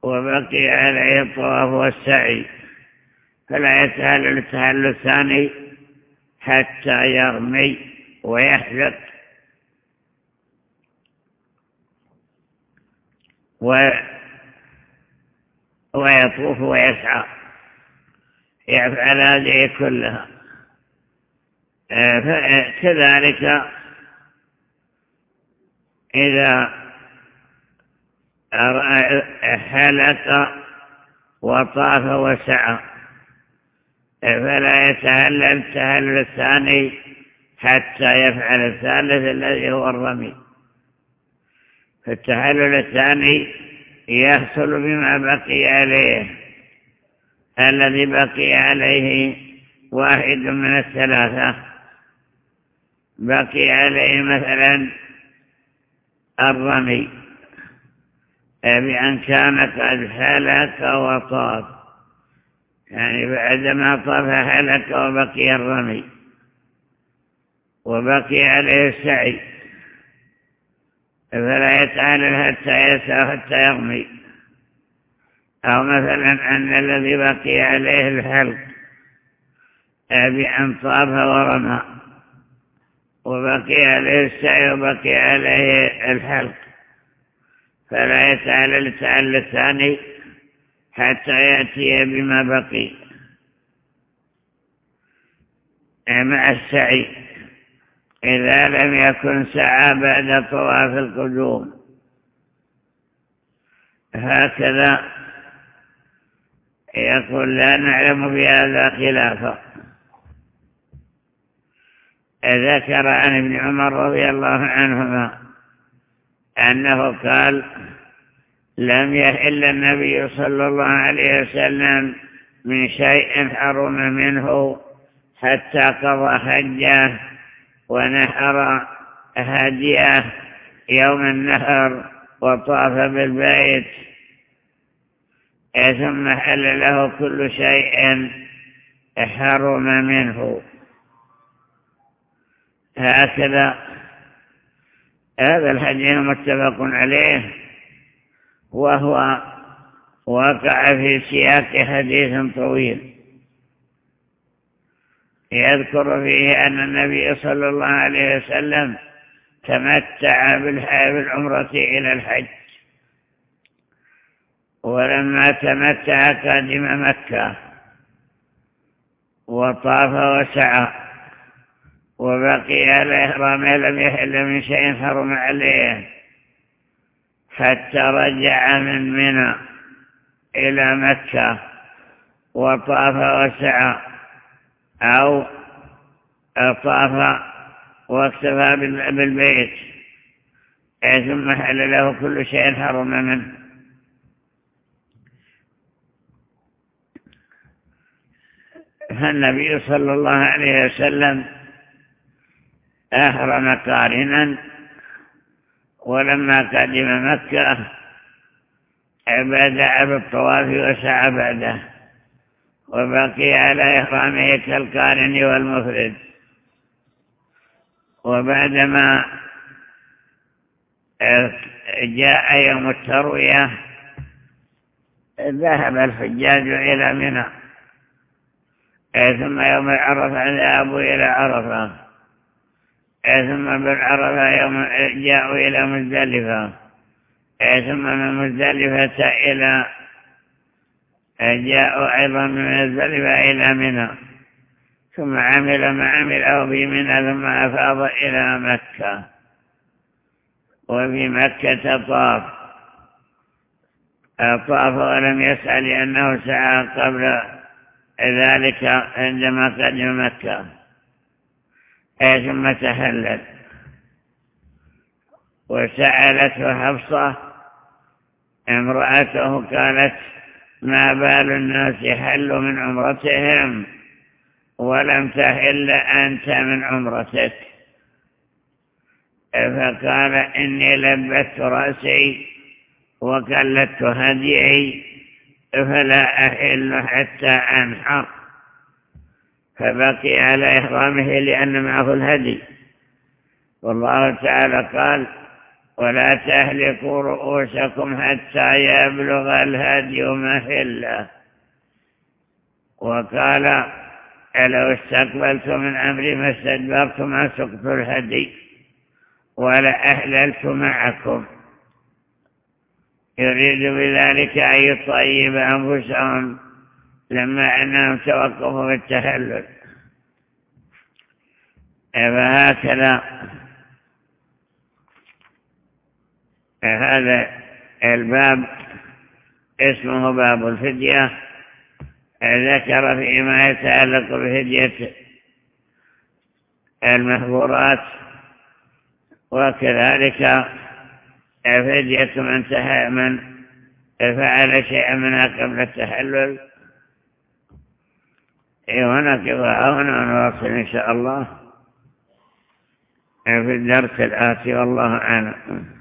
وبقي عليه الطواف والسعي فلا يتهلل التهلل الثاني حتى يرمي ويحلق. ويطوف ويسعى. يفعل هذه كلها. كذلك إذا حلق وطاف وسعى فلا يتهلل التهلل الثاني حتى يفعل الثالث الذي هو الرمي. فالتهلل الثاني يحصل بما بقي عليه الذي بقي عليه واحد من الثلاثة. بقي عليه مثلا الرمي بأن كان قد حلق وطاف يعني بعدما طاف حلق وبقي الرمي وبقي عليه السعي. فلا يتعلل حتى يسعى حتى يرمي أو مثلا أن الذي بقي عليه الحلق بأن طاف ورمى وبقي عليه السعي وبقي عليه الحلق. فلا يتعلل التعلل الثاني حتى يأتي بما بقي. مع السعي إذا لم يكن سعى بعد طواف القدوم. هكذا يقول لا نعلم في هذا خلافا. ذكر عن ابن عمر رضي الله عنهما أنه قال لم يحل النبي صلى الله عليه وسلم من شيء حرم منه حتى قضى حجه ونحر هديه يوم النهر وطاف بالبيت. ثم حل له كل شيء حرم منه. هكذا هذا الحديث متفق عليه. وهو وقع في سياق حديث طويل. يذكر فيه أن النبي صلى الله عليه وسلم تمتع بالعمرة إلى الحج. ولما تمتع قادم مكة وطاف وسعى وبقي على إحرامه لم يحل من شيء حرم عليه حتى رجع من منى إلى مكة وطاف وسعى. أو طاف واكتفى بالبيت. ثم حل له كل شيء حرم منه. فالنبي صلى الله عليه وسلم أحرم قارنا ولما قدم مكة بدأ بالطواف وسعى بعده. وبقي على إحرامه كالقارن والمفرد. وبعدما جاء يوم التروية ذهب الحجاج إلى منى. ثم يوم العرفة ذهبوا إلى عرفة. ثم بالعرفة يوم جاءوا إلى مزدلفة. ثم من مزدلفة إلى جاءوا أيضا من مزدلفة إلى منى ثم عمل ما عمله في منى ثم أفاض إلى مكة. وفي مكة طاف. طاف ولم يسعى لأنه سعى قبل ذلك عندما قدم مكة. ثم تهلل. وسألته حفصة امرأته قالت ما بال الناس حلوا من عمرتهم ولم تحل أنت من عمرتك. فقال إني لبت رأسي وكلت هديعي فلا أحل حتى أنحر. فبقي على إحرامه لأن معه الهدي. والله تعالى قال ولا تهلكوا رؤوسكم حتى يبلغ الهدي محله. وقال لو استقبلت من أمري ما استدبرت ما سقت الهدي ولا أهللت معكم. يريد بذلك أن يطيب أنفسهم لما أنهم توقفوا في التهلل. فهكذا هذا الباب اسمه باب الفدية ذكر فيما يتعلق بفدية المهبورات وكذلك فدية من من فعل شيئا منها قبل التحلل. ونقف هنا ونواصل إن شاء الله. في الدرس الآتي والله أعلم.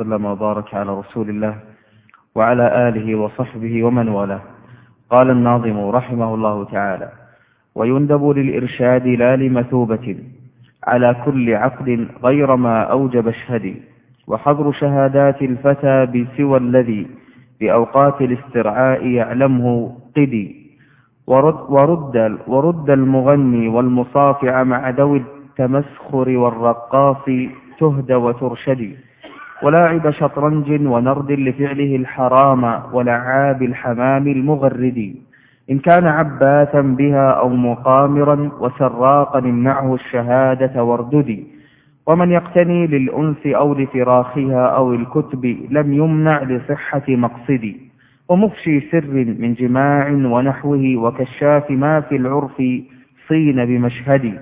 وسلم وبارك على رسول الله وعلى آله وصحبه ومن والاه. قال الناظم رحمه الله تعالى ويندب للإرشاد لا لمثوبة على كل عقد غير ما أوجب اشهدي وحظر شهادات الفتى بسوى الذي بأوقات الاسترعاء يعلمه قدي ورد, ورد, ورد المغني والمصافع مع ذوي التمسخر والرقاص تهدى وترشدي ولاعب شطرنج ونرد لفعله الحرام ولعاب الحمام المغرد. إن كان عباثا بها أو مقامرا وسراقا امنعه الشهادة وارددي ومن يقتني للأنس أو لفراخها أو الكتب لم يمنع لصحة مقصدي ومفشي سر من جماع ونحوه وكشاف ما في العرف صين بمشهدي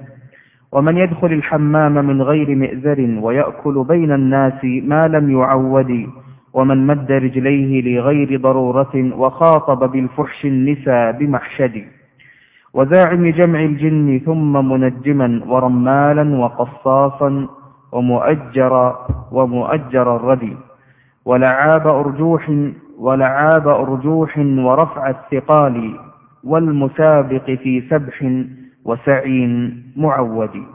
ومن يدخل الحمام من غير مئذر ويأكل بين الناس ما لم يعود ومن مد رجليه لغير ضرورة وخاطب بالفحش النساء بمحشد. وزاعم جمع الجن ثم منجما ورمالا وقصاصا ومؤجر ومؤجر الردي ولعاب أرجوح ولعاب أرجوح ورفع الثقال والمسابق في سبح وسعي معود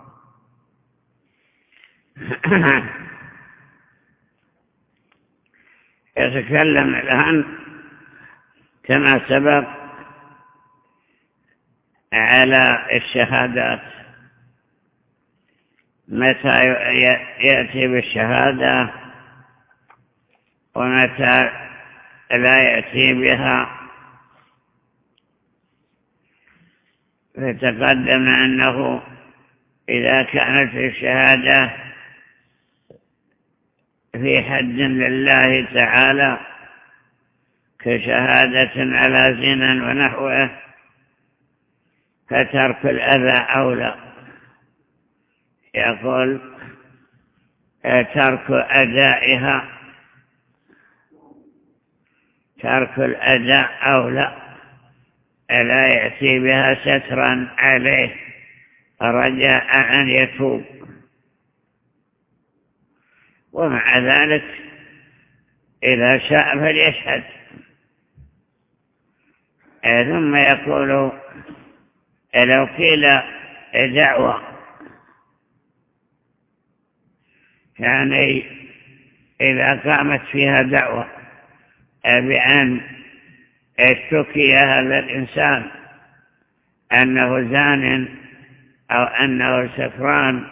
يتكلم الآن كما سبق على الشهادات. متى يأتي بالشهادة؟ ومتى لا يأتي بها؟ فتقدم أنه إذا كانت الشهادة في حد لله تعالى كشهادة على زنا ونحوه فترك الأذى أولى. يقول ترك أدائها ترك الأداء أولى. لا يأتي بها سترا عليه رجاء أن يتوب. ومع ذلك إذا شاء فليشهد. ثم يقول لو قيل دعوة. يعني إذا قامت فيها دعوة بأن اشتكي هذا الإنسان أنه زان أو أنه سكران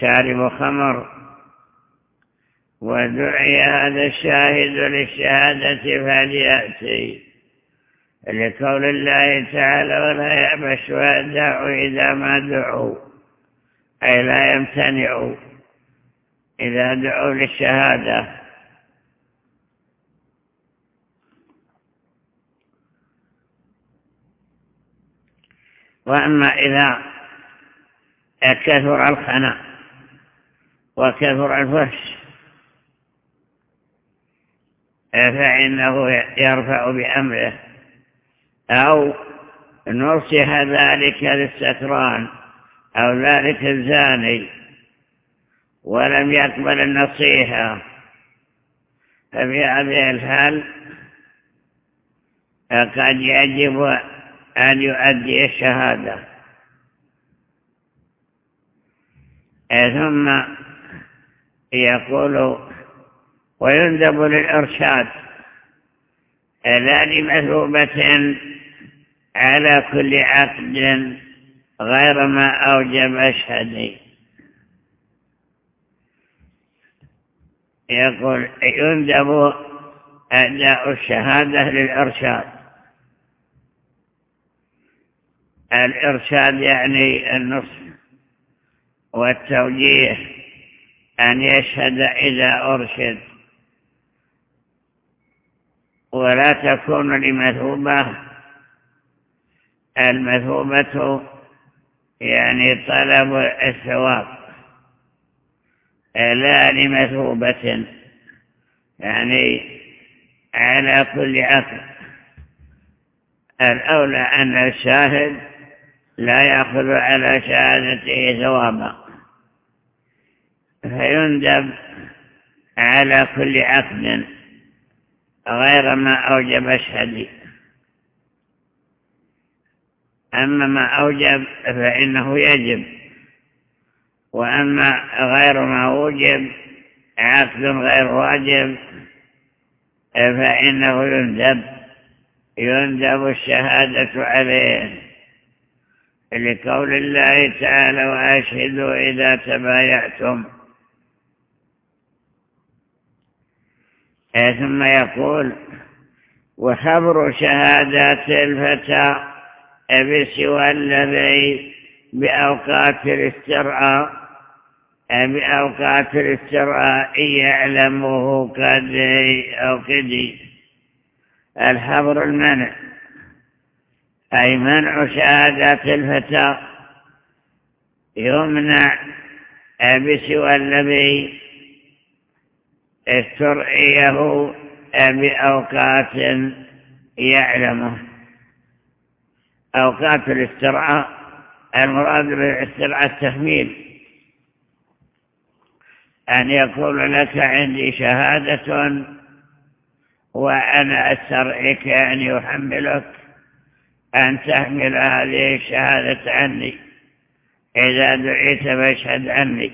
شارب خمر. ودعي هذا الشاهد للشهادة فليأتي. لقول الله تعالى ولا يأبى الشهداء إذا ما دعوا. أي لا يمتنعوا إذا دعوا للشهادة. وأما إذا كثر الخنا وكثر الفحش فإنه يرفع بأمره أو نصح ذلك للسكران أو ذلك الزاني ولم يقبل النصيحة. ففي هذه الحال قد يجب أن يؤدي الشهادة. ثم يقول ويندب للإرشاد. لا لمثوبة على كل عقد غير ما أوجب أشهدي. يقول يندب أداء الشهادة للإرشاد. الإرشاد يعني النصح والتوجيه أن يشهد إذا أرشد. ولا تكون لمثوبة المثوبة يعني طلب الثواب لا لمثوبة يعني على كل عقل. الأولى أن الشاهد لا يأخذ على شهادته ثوابا فيندب على كل عقد غير ما أوجب اشهدي أما ما أوجب فإنه يجب وأما غير ما وجب عقد غير واجب فإنه يندب يندب الشهادة عليه. لقول الله تعالى وأشهدوا إذا تبايعتم. ثم يقول وخبر شهادات الفتى بسوى الذي بأوقات الاسترعاء بأوقات الاسترعاء يعلمه كدي أو كدي. الحبر المنع. أي منع شهادات الفتى. يمنع بسوى الذي استرعيه بأوقات يعلمه. أوقات الاسترعاء المراد بالاسترعاء التحميل. أن يقول لك عندي شهادة وأنا أسترعيك أن يحملك. أن تحمل هذه الشهادة عني. إذا دعيت فاشهد عني.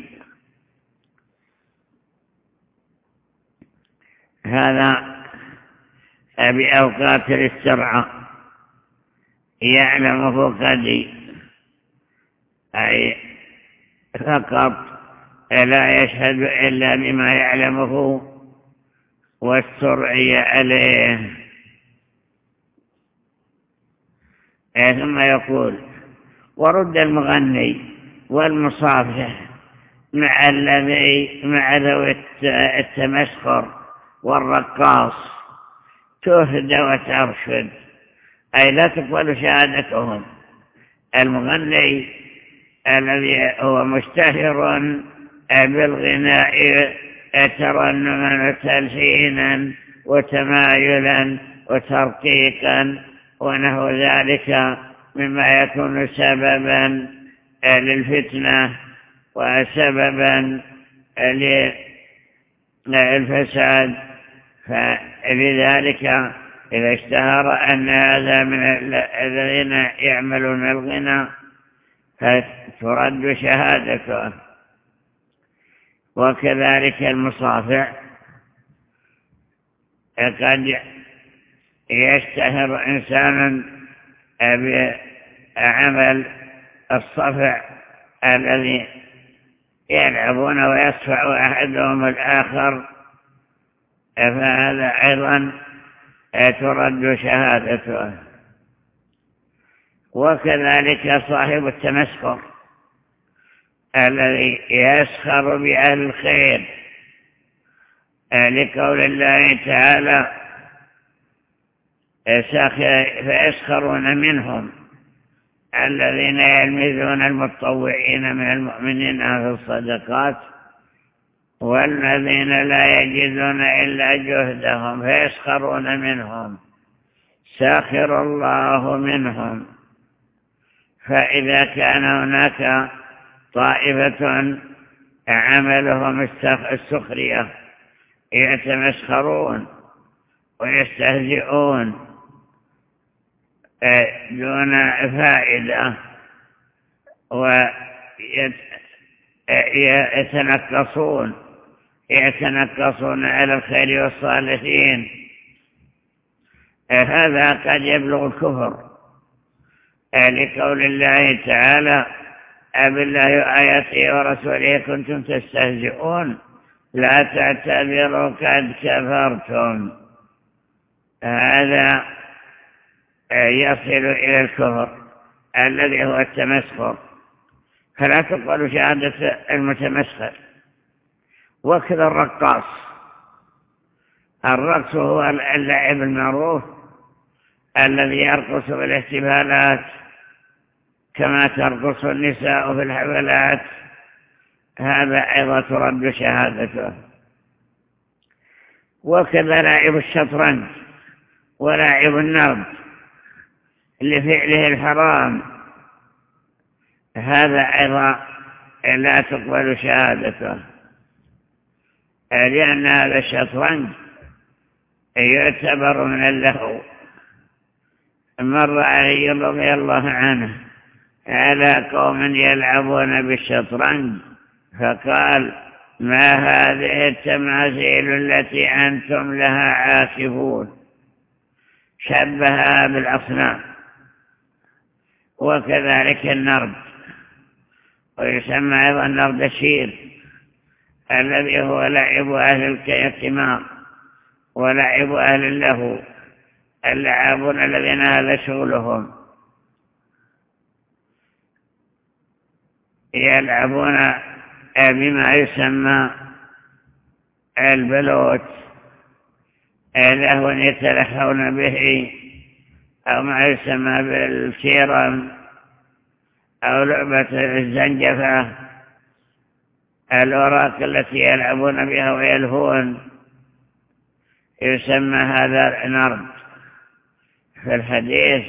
هذا بأوقات الاسترعاء يعلمه قدي أي فقط لا يشهد إلا بما يعلمه والسرعي عليه. ثم يقول ورد المغني والمصافح مع الذي مع ذوي التمسخر والرقاص تهدى وترشد أي لا تقبل شهادتهم. المغني الذي هو مشتهر بالغناء ترنما وتلحينا وتمايلا وترقيقا ونحو ذلك مما يكون سببا للفتنة وسببا للفساد. فلذلك إذا اشتهر أن هذا من الذين يعملون الغنى فترد شهادته وكذلك المصافع. قد يشتهر إنسان بعمل الصفع الذي يلعبون ويصفع أحدهم الآخر فهذا أيضا ترد شهادته. وكذلك صاحب التمسكر الذي يسخر بأهل الخير لقول الله تعالى فيسخرون منهم الذين يلمزون المتطوعين من المؤمنين في الصدقات والذين لا يجدون إلا جهدهم فيسخرون منهم. ساخر الله منهم. فإذا كان هناك طائفة عملهم السخرية يتمسخرون ويستهزئون. دون فائدة ويتنقصون يتنقصون على الخير والصالحين. هذا قد يبلغ الكفر. لقول الله تعالى أبالله آياته ورسوله كنتم تستهزئون؟ لا تعتذروا قد كفرتم. هذا يصل إلى الكفر الذي هو التمسخر. فلا تقبل شهادة المتمسخر. وكذا الرقاص. الرقص هو اللعب المعروف الذي يرقص بالاحتفالات كما ترقص النساء في الحفلات. هذا أيضا ترد شهادته. وكذا لاعب الشطرنج ولاعب النرد. لفعله الحرام. هذا أيضا لا تقبل شهادته. لأن هذا الشطرنج يعتبر من اللهو. مر علي رضي الله عنه على قوم يلعبون بالشطرنج؟ فقال ما هذه التماثيل التي أنتم لها عاكفون؟ شبهها بالأصنام وكذلك النرد. ويسمى أيضا نرد الشير الذي هو لعب أهل الكمار ولعب أهل اللهو اللعابون الذين هذا شغلهم. يلعبون بما يسمى البلوت لهو يتلحون به أو ما يسمى بالشيرم أو لعبة الزنجفة الأوراق التي يلعبون بها ويلهون. يسمى هذا نرد في الحديث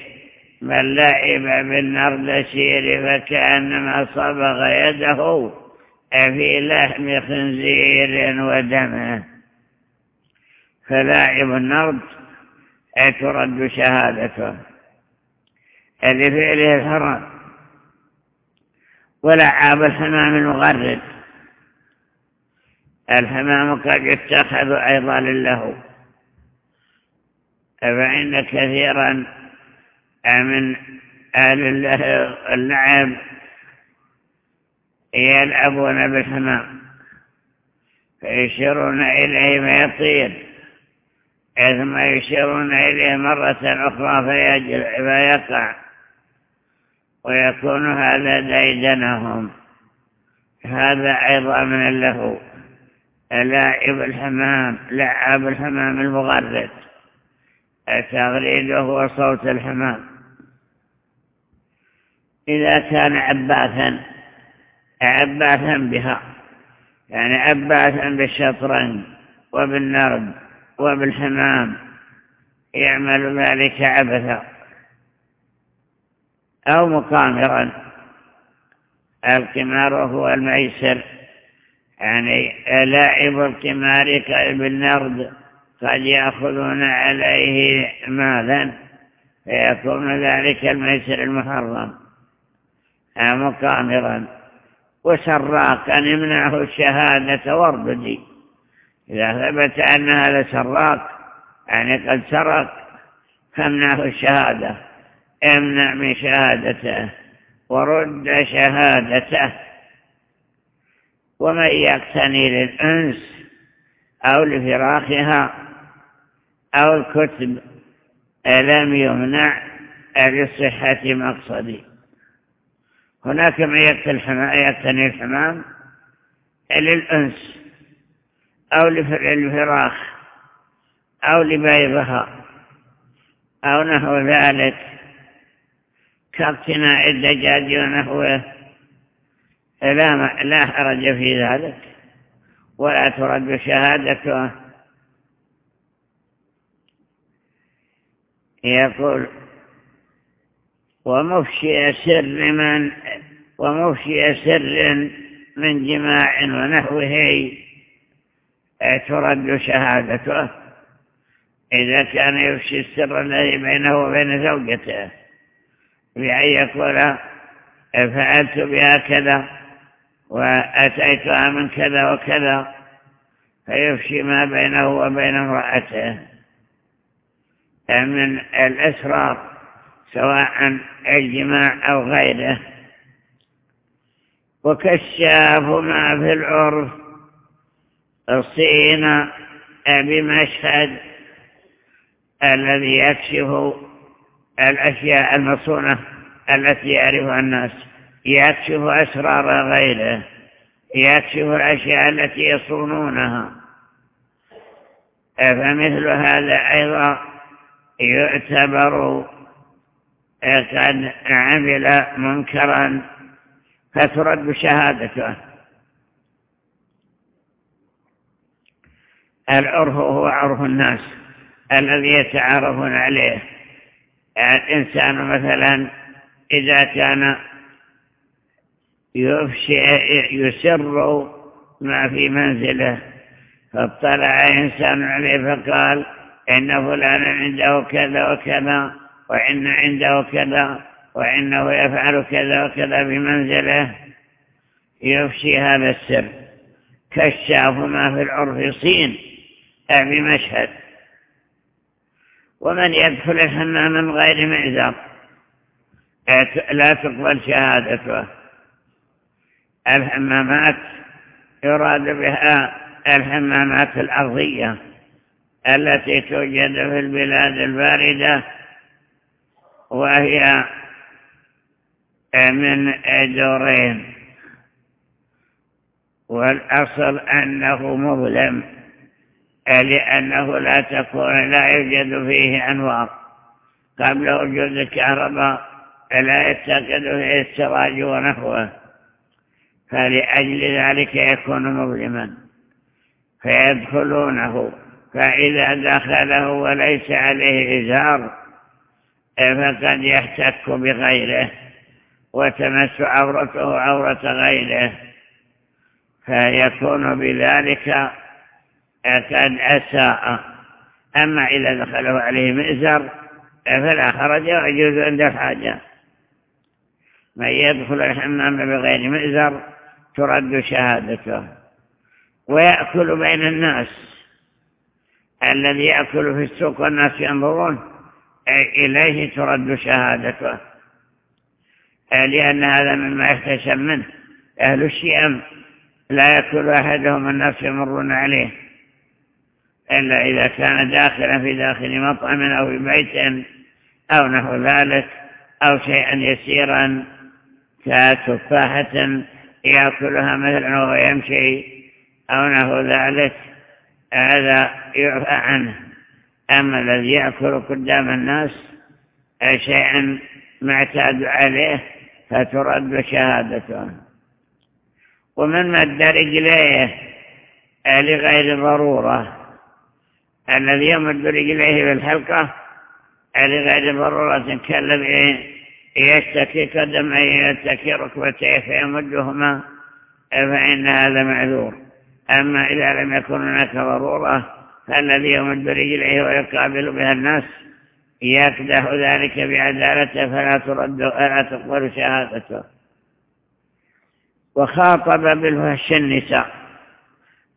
من لعب بالنرد شير فكأنما صبغ يده في لحم خنزير ودمه فلاعب النرد ترد شهادته. لفعله الحرام. ولعاب الحمام المغرد. الحمام قد يتخذ أيضا له. فإن كثيرا من أهل اللعب يلعبون بالحمام. فيشيرون إليه فيطير ثم يشيرون إليه مرة أخرى فيقع ويكون هذا ديدنهم. هذا أيضا من اللهو لاعب الحمام لعب الحمام المغرد. التغريد هو صوت الحمام. إذا كان عباثا عباثا بها يعني عباثا بالشطرنج وبالنرد. وبالحمام يعمل ذلك عبثا أو مقامرا. القمار هو الميسر يعني لاعب القمار بالنرد قد يأخذون عليه مالا فيكون ذلك الميسر المحرم. مقامرا. وسراقا يمنعه الشهادة واربدي إذا ثبت أن هذا سراق يعني قد سرق فامنعه الشهادة. امنع من شهادته ورد شهادته. ومن يقتني للأنس أو لفراخها أو الكتب لم يمنع لصحة مقصدي. هناك من يقتني الحمام للأنس. أو للفراخ أو لبيضها أو نحو ذلك. كاقتناء الدجاج ونحوه. لا, لا حرج في ذلك ولا ترد شهادته. يقول ومفشي سر من ومفشي سر من جماع ونحوه. ترد شهادته. إذا كان يفشي السر الذي بينه وبين زوجته بأن يقول فعلت بها كذا وأتيتها من كذا وكذا فيفشي ما بينه وبين امرأته. من الأسرار سواء الجماع أو غيره. وكشاف ما في العرف. الصين بمشهد الذي يكشف الأشياء المصونة التي يعرفها الناس. يكشف أسرار غيره. يكشف الأشياء التي يصونونها. فمثل هذا أيضا يعتبر قد عمل منكرا فترد شهادته العرف هو عرف الناس الذي يتعارفون عليه. الإنسان مثلا إذا كان يسر ما في منزله فاطلع إنسان عليه فقال إن فلانا عنده كذا وكذا وإن عنده كذا وإنه يفعل كذا وكذا بمنزله يفشي هذا السر. كشاف ما في العرف صين. بمشهد ومن يدخل الحمام من غير معزر لا تقبل شهادته. الحمامات يراد بها الحمامات الأرضية التي توجد في البلاد الباردة وهي من دورين والأصل أنه مظلم. لأنه لا تكون لا يوجد فيه أنوار. قبل وجود الكهرباء لا يتقد فيه السراج ونحوه. فلأجل ذلك يكون مظلما. فيدخلونه. فإذا دخله وليس عليه إزار فقد يحتك بغيره وتمس عورته عورة غيره. فيكون بذلك قد أساء. أما إذا دخله عليه مئزر فلا خرج ويجوز عند الحاجة من يدخل الحمام بغير مئزر ترد شهادته. ويأكل بين الناس. الذي يأكل في السوق والناس ينظرون إليه ترد شهادته. لأن هذا مما يحتشم منه. أهل الشيم لا يأكل أحدهم الناس يمرون عليه. إلا إذا كان داخلا في داخل مطعم أو في بيت أو نحو ذلك أو شيئا يسيرا كتفاحة يأكلها مثلا وهو يمشي أو نحو ذلك هذا يعفى عنه. أما الذي يأكل قدام الناس شيئا معتاد عليه فترد شهادته. ومن مد رجليه لغير ضرورة الذي يمد رجليه بالحلقة لغير ضرورة كالذي يشتكي قدم أن يتكي ركبتيه فيمدهما فإن هذا معذور. أما إذا لم يكن هناك ضرورة فالذي يمد رجليه ويقابل بها الناس يكده ذلك بعدالته فلا ترد ولا تقبل شهادته. وخاطب بالفحش النساء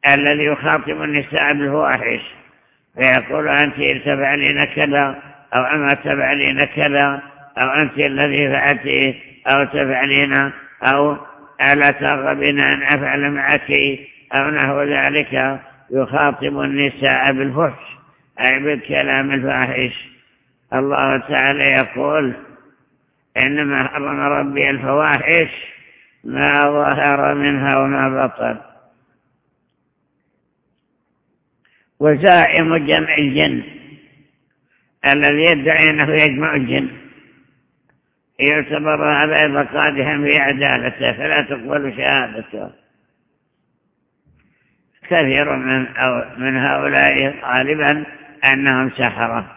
الذي يخاطب النساء بالفواحش فيقول أنت تفعلين كذا أو أما تفعلين كذا أو أنت الذي فعلت أو تفعلين أو ألا ترغبين أن أفعل معك أو نحو ذلك. يخاطب النساء بالفحش أي بالكلام الفاحش. الله تعالى يقول إنما حرم ربي الفواحش ما ظهر منها وما بطن. وزائم جمع الجن. الذي يدعي أنه يجمع الجن. يعتبر هذا اعتقادها في عدالته فلا تقبل شهادته. كثير من, أو من هؤلاء غالبا أنهم سحرة.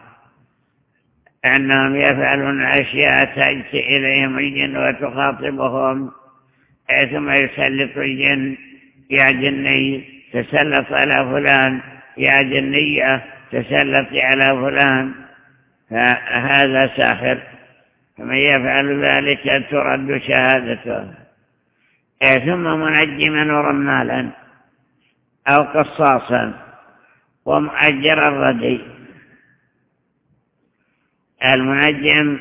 أنهم يفعلون أشياء تأتي إليهم الجن وتخاطبهم. ثم يسلط الجن؟ يا جني تسلط على فلان. يا جنية تسلط على فلان فهذا ساحر. فمن يفعل ذلك ترد شهادته. ثم منجما ورمالا أو قصاصا ومؤجر الردي. المنجم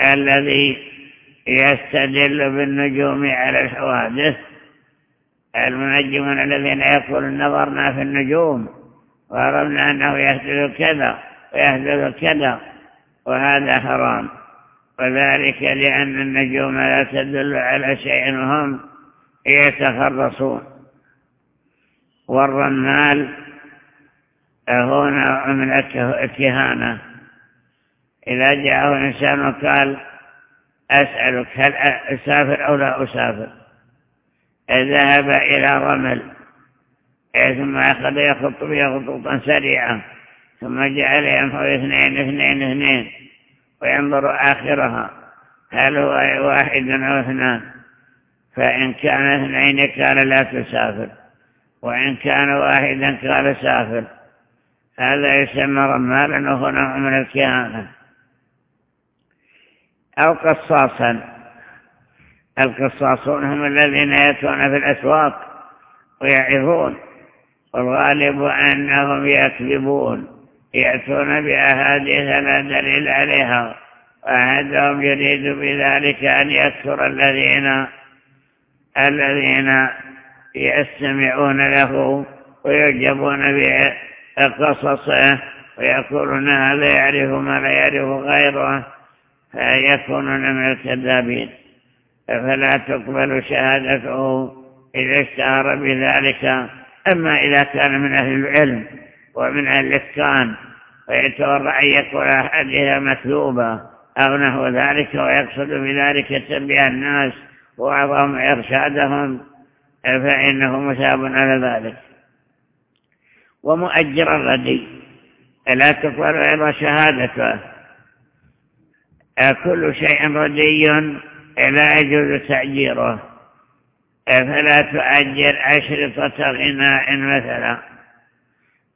الذي يستدل بالنجوم على الحوادث المنجمون الذين يقولون نظرنا في النجوم. وعرفنا أنه يحدث كذا ويحدث كذا وهذا حرام. وذلك لأن النجوم لا تدل على شيء وهم يتخرصون. والرمال هو نوع من الكهانة إذا جاءه إنسان وقال أسألك هل أسافر أو لا أسافر؟ ذهب إلى رمل. ثم أخذ يخط بها خطوطا سريعة ثم جعل ينفو اثنين اثنين اثنين وينظر آخرها هل هو واحد أو اثنان؟ فإن كان اثنين قال لا تسافر وإن كان واحدا قال سافر. هذا يسمى رمالا وهو نوع من الكهانة. أو قصاصا القصاصون هم الذين يأتون في الأسواق ويعرفون والغالب أنهم يكذبون يأتون بأحاديث لا دليل عليها وأحدهم يريد بذلك أن يكثر الذين الذين يستمعون له ويعجبون بقصصه ويقولون هذا يعرف ما لا يعرف غيره فيكونون من الكذابين. فلا تقبل شهادته إذا اشتهر بذلك؟ أما إذا كان من أهل العلم ومن أهل الإتقان ويتورع أن يكون أحدها مثلوبة أو نحو ذلك ويقصد بذلك تنبيه الناس وعظهم إرشادهم فإنه مثاب على ذلك. ومؤجر الردي لا تقبل أيضا شهادته. كل شيء ردي لا يجوز تأجيره. فلا تؤجر أشرطة غناء مثلا؟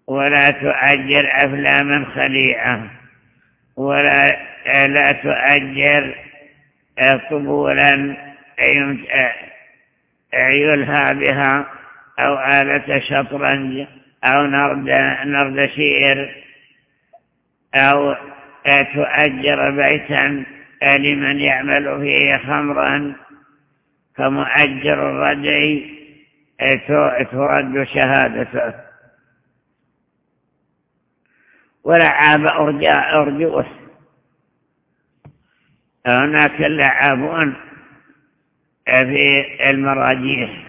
ولا تؤجر أفلاما خليعة ولا لا تؤجر طبولا يلهى بها أو آلة شطرنج أو نرد, نرد شير أو تؤجر بيتا لمن يعمل فيه خمرا فمؤجر الرجع ترد شهادته. ولعاب أرجوه. هناك اللعابون في المراجيح.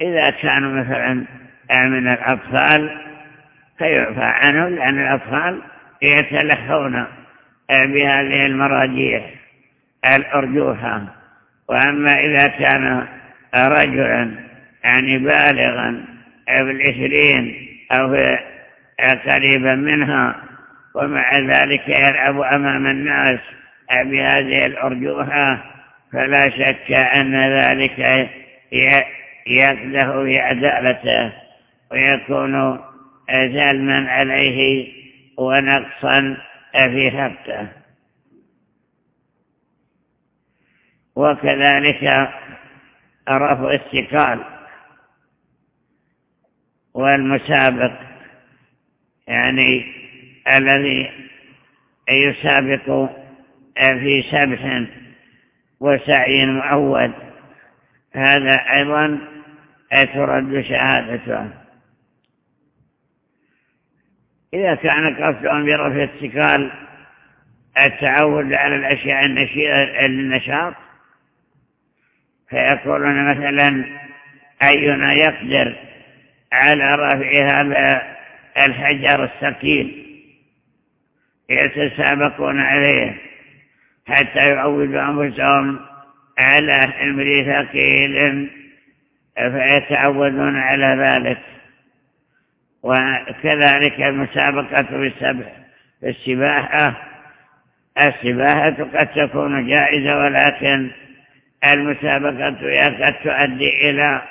إذا كانوا مثلا من الأطفال فيعفى عنهم لأن الأطفال يتلهون بهذه المراجيح. الأرجوحة. وأما إذا كان رجلا يعني بالغا بالعشرين أو قريبا منها ومع ذلك يلعب أمام الناس بهذه الأرجوحة فلا شك أن ذلك يقده في عدالته ويكون ظلما عليه ونقصا في حقه. وكذلك رفع الثقال والمسابق يعني الذي يسابق في سبح وسعي معود هذا أيضا ترد شهادته. إذا كان قصدهم برفع الثقال التعود على الأشياء النشاط فيقولون مثلا أينا يقدر على رفع هذا الحجر الثقيل يتسابقون عليه حتى يعودوا أنفسهم على حمل ثقيل فيتعودون على ذلك. وكذلك المسابقة في السباحة السباحة قد تكون جائزة ولكن المسابقة قد تؤدي إلى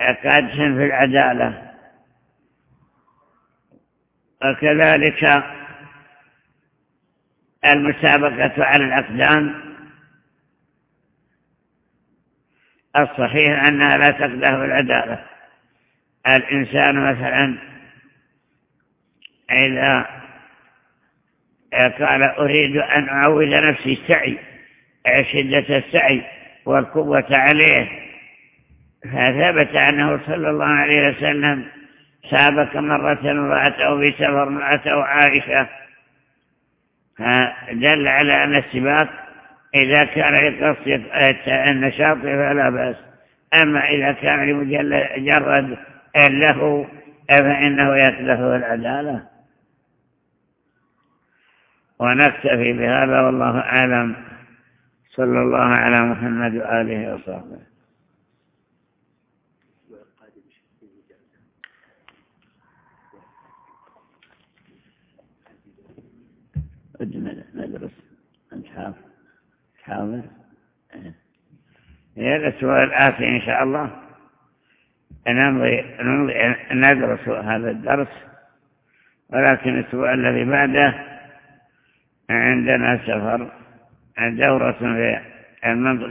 قدح في العدالة. وكذلك المسابقة على الأقدام. الصحيح أنها لا تقدح العدالة. الإنسان مثلا إذا قال أريد أن أعود نفسي السعي شدة السعي والقوة عليه فثبت أنه صلى الله عليه وسلم سابق مرة امرأته في سفر امرأته عائشة فدل على أن السباق إذا كان لقصد النشاط فلا بأس أما إذا كان لمجرد له فإنه يكله العدالة. ونكتفي بهذا والله أعلم. صلى الله على محمد وآله وصحبه. ندرس أنت حافظ حافظ هذا السؤال الآتي إن شاء الله. نمضي ندرس هذا الدرس. ولكن الأسبوع الذي بعده عندنا سفر دورة في المنطق